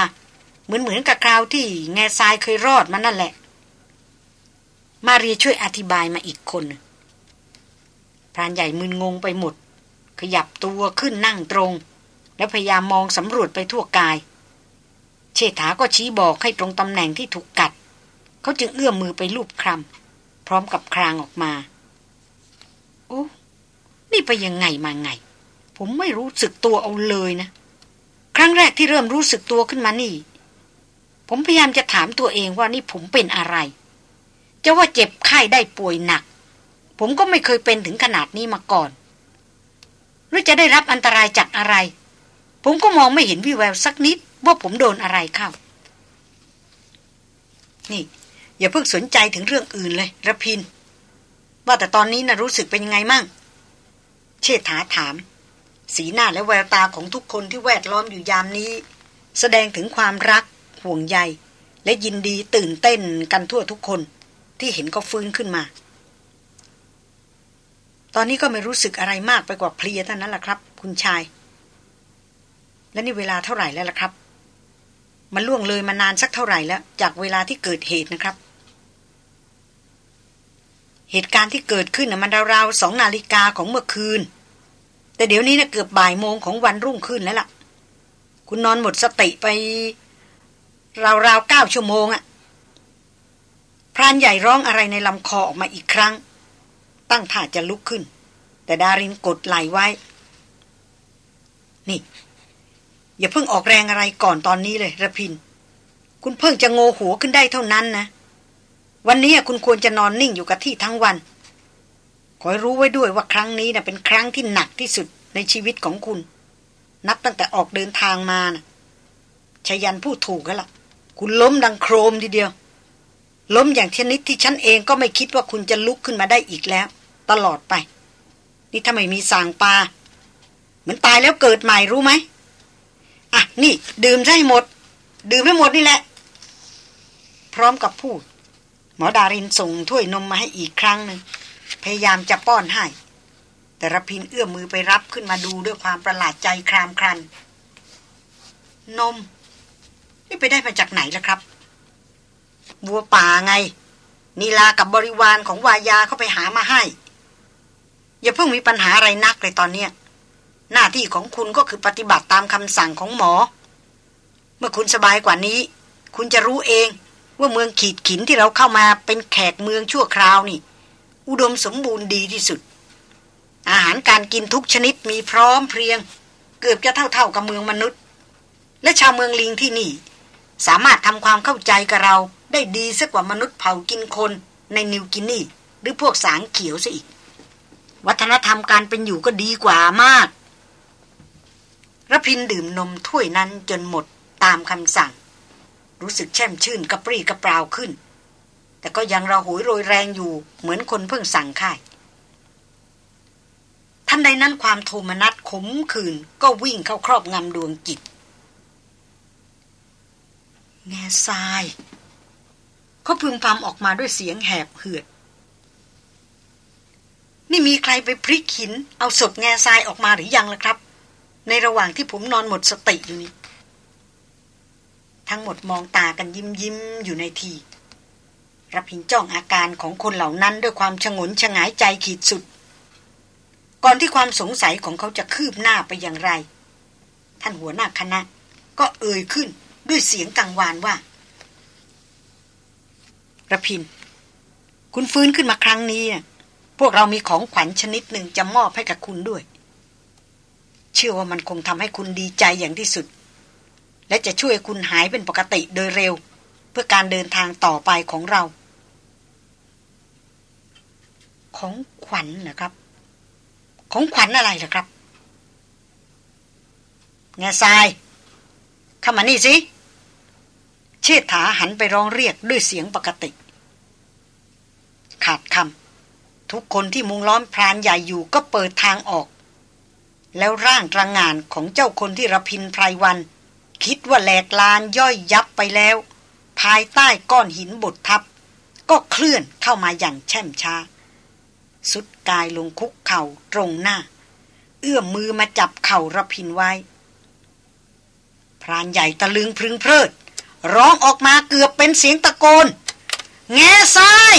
เหมือนเหมือนกับคราวที่แง่ทรายเคยรอดมานั่นแหละ มาเรียช่วยอธิบายมาอีกคนพรานใหญ่มึนงงไปหมด ขยับตัวขึ้นนั่งตรง แล้วพยายามมองสำรวจไปทั่วกาย เชษฐาก็ชี้บอกให้ตรงตำแหน่งที่ถูกกัด เขาจึงเอื้อมมือไปลูบคลำพร้อมกับครางออกมา โอ้นี่ไปยังไงมาไง ผมไม่รู้สึกตัวเอาเลยนะ ครั้งแรกที่เริ่มรู้สึกตัวขึ้นมานี่ ผมพยายามจะถามตัวเองว่านี่ผมเป็นอะไร จะว่าเจ็บไข้ได้ป่วยหนัก ผมก็ไม่เคยเป็นถึงขนาดนี้มาก่อน หรือจะได้รับอันตรายจากอะไร ผมก็มองไม่เห็นวิแววสักนิด ว่าผมโดนอะไรเข้า นี่ อย่าเพิ่งสนใจถึงเรื่องอื่นเลยระพิน ว่าแต่ตอนนี้นะรู้สึกเป็นยังไงมั่ง เชษฐาถาม สีหน้าและแววตาของทุกคนที่แวดล้อมอยู่ยามนี้ แสดงถึงความรัก ห่วงใย และยินดีตื่นเต้นกันทั่วทุกคน ที่เห็นก็ฟื้นขึ้นมา ตอนนี้ก็ไม่รู้สึกอะไรมากไปกว่าเพลียเท่านั้นแหละครับ คุณชายและนี่เวลาเท่าไหร่แล้วล่ะครับ มันล่วงเลยมานานสักเท่าไหร่แล้ว จากเวลาที่เกิดเหตุนะครับ เหตุการณ์ที่เกิดขึ้นนะมันราวๆสองนาฬิกาของเมื่อคืน แต่เดี๋ยวนี้นะเกือบบ่ายโมงของวันรุ่งขึ้นแล้วล่ะ คุณนอนหมดสติไป ราวๆเก้าชั่วโมงอะพรานใหญ่ร้องอะไรในลำคอออกมาอีกครั้ง ตั้งท่าจะลุกขึ้น แต่ดารินกดไหลไว้ นี่ อย่าเพิ่งออกแรงอะไรก่อนตอนนี้เลยระพิน คุณเพิ่งจะโงหัวขึ้นได้เท่านั้นนะ วันนี้คุณควรจะนอนนิ่งอยู่กับที่ทั้งวัน ขอให้รู้ไว้ด้วยว่าครั้งนี้นะเป็นครั้งที่หนักที่สุดในชีวิตของคุณ นับตั้งแต่ออกเดินทางมานะชยันพูดถูกแล้วล่ะ คุณล้มดังโครมทีเดียว ล้มอย่างชนิดที่ฉันเองก็ไม่คิดว่าคุณจะลุกขึ้นมาได้อีกแล้ว ตลอดไป นี่ถ้าไม่มีสางปลาเหมือนตายแล้วเกิดใหม่รู้ไหม อะนี่ ดื่มให้หมด ดื่มให้หมดนี่แหละ พร้อมกับพูด หมอดารินส่งถ้วยนมมาให้อีกครั้งหนึ่งพยายามจะป้อนให้ แต่ระพินเอื้อมมือไปรับขึ้นมาดูด้วยความประหลาดใจครามครัน นม นี่ไปได้มาจากไหนล่ะครับวัวป่าไง นีลากับบริวารของวายาเข้าไปหามาให้ อย่าเพิ่งมีปัญหาอะไรนักเลยตอนเนี้ย หน้าที่ของคุณก็คือปฏิบัติตามคำสั่งของหมอ เมื่อคุณสบายกว่านี้ คุณจะรู้เองว่าเมืองขีดขินที่เราเข้ามาเป็นแขกเมืองชั่วคราวนี่ อุดมสมบูรณ์ดีที่สุด อาหารการกินทุกชนิดมีพร้อมเพรียง เกือบจะเท่าๆกับเมืองมนุษย์ และชาวเมืองลิงที่นี่ สามารถทำความเข้าใจกับเราได้ดีสักกว่ามนุษย์เผ่ากินคนในนิวกินีหรือพวกสางเขียวซะอีก วัฒนธรรมการเป็นอยู่ก็ดีกว่ามาก ระพินดื่มนมถ้วยนั้นจนหมดตามคำสั่ง รู้สึกแช่มชื่นกระปรี้กระเปร่าขึ้น แต่ก็ยังระหยโรยแรงอยู่เหมือนคนเพิ่งสั่งค่ายท่านใดนั้นความโทมนัสขมขื่นก็วิ่งเข้าครอบงำดวงจิตแง่ทรายเขาพึงพำออกมาด้วยเสียงแหบเหือด นี่มีใครไปพริกหิน เอาศพแง่ทรายออกมาหรือยังล่ะครับ ในระหว่างที่ผมนอนหมดสติอยู่นี้ทั้งหมดมองตากันยิ้มยิ้มอยู่ในทีรับหินจ้องอาการของคนเหล่านั้นด้วยความชงนชงายใจขีดสุด ก่อนที่ความสงสัยของเขาจะคืบหน้าไปอย่างไร ท่านหัวหน้าคณะ ก็เอ่ยขึ้นด้วยเสียงกังวานว่าระพิน คุณฟื้นขึ้นมาครั้งนี้ พวกเรามีของขวัญชนิดหนึ่งจะมอบให้กับคุณด้วย เชื่อว่ามันคงทำให้คุณดีใจอย่างที่สุด และจะช่วยคุณหายเป็นปกติโดยเร็ว เพื่อการเดินทางต่อไปของเรา ของขวัญนะครับ ของขวัญอะไรล่ะครับ แง่ทรายเข้ามานี่สิ เชิดถาหันไปร้องเรียกด้วยเสียงปกติ ขาดคำทุกคนที่มุงล้อมพรานใหญ่อยู่ก็เปิดทางออก แล้วร่างตระงานของเจ้าคนที่ระพินไพรวัน คิดว่าแหลกลานย่อยยับไปแล้ว ภายใต้ก้อนหินบดทับ ก็เคลื่อนเข้ามาอย่างแช่มช้า สุดกายลงคุกเข่าตรงหน้า เอื้อมมือมาจับเข่าระพินไว้ พรานใหญ่ตะลึงพึงเพลิด ร้องออกมาเกือบเป็นเสียงตะโกน แง่ทราย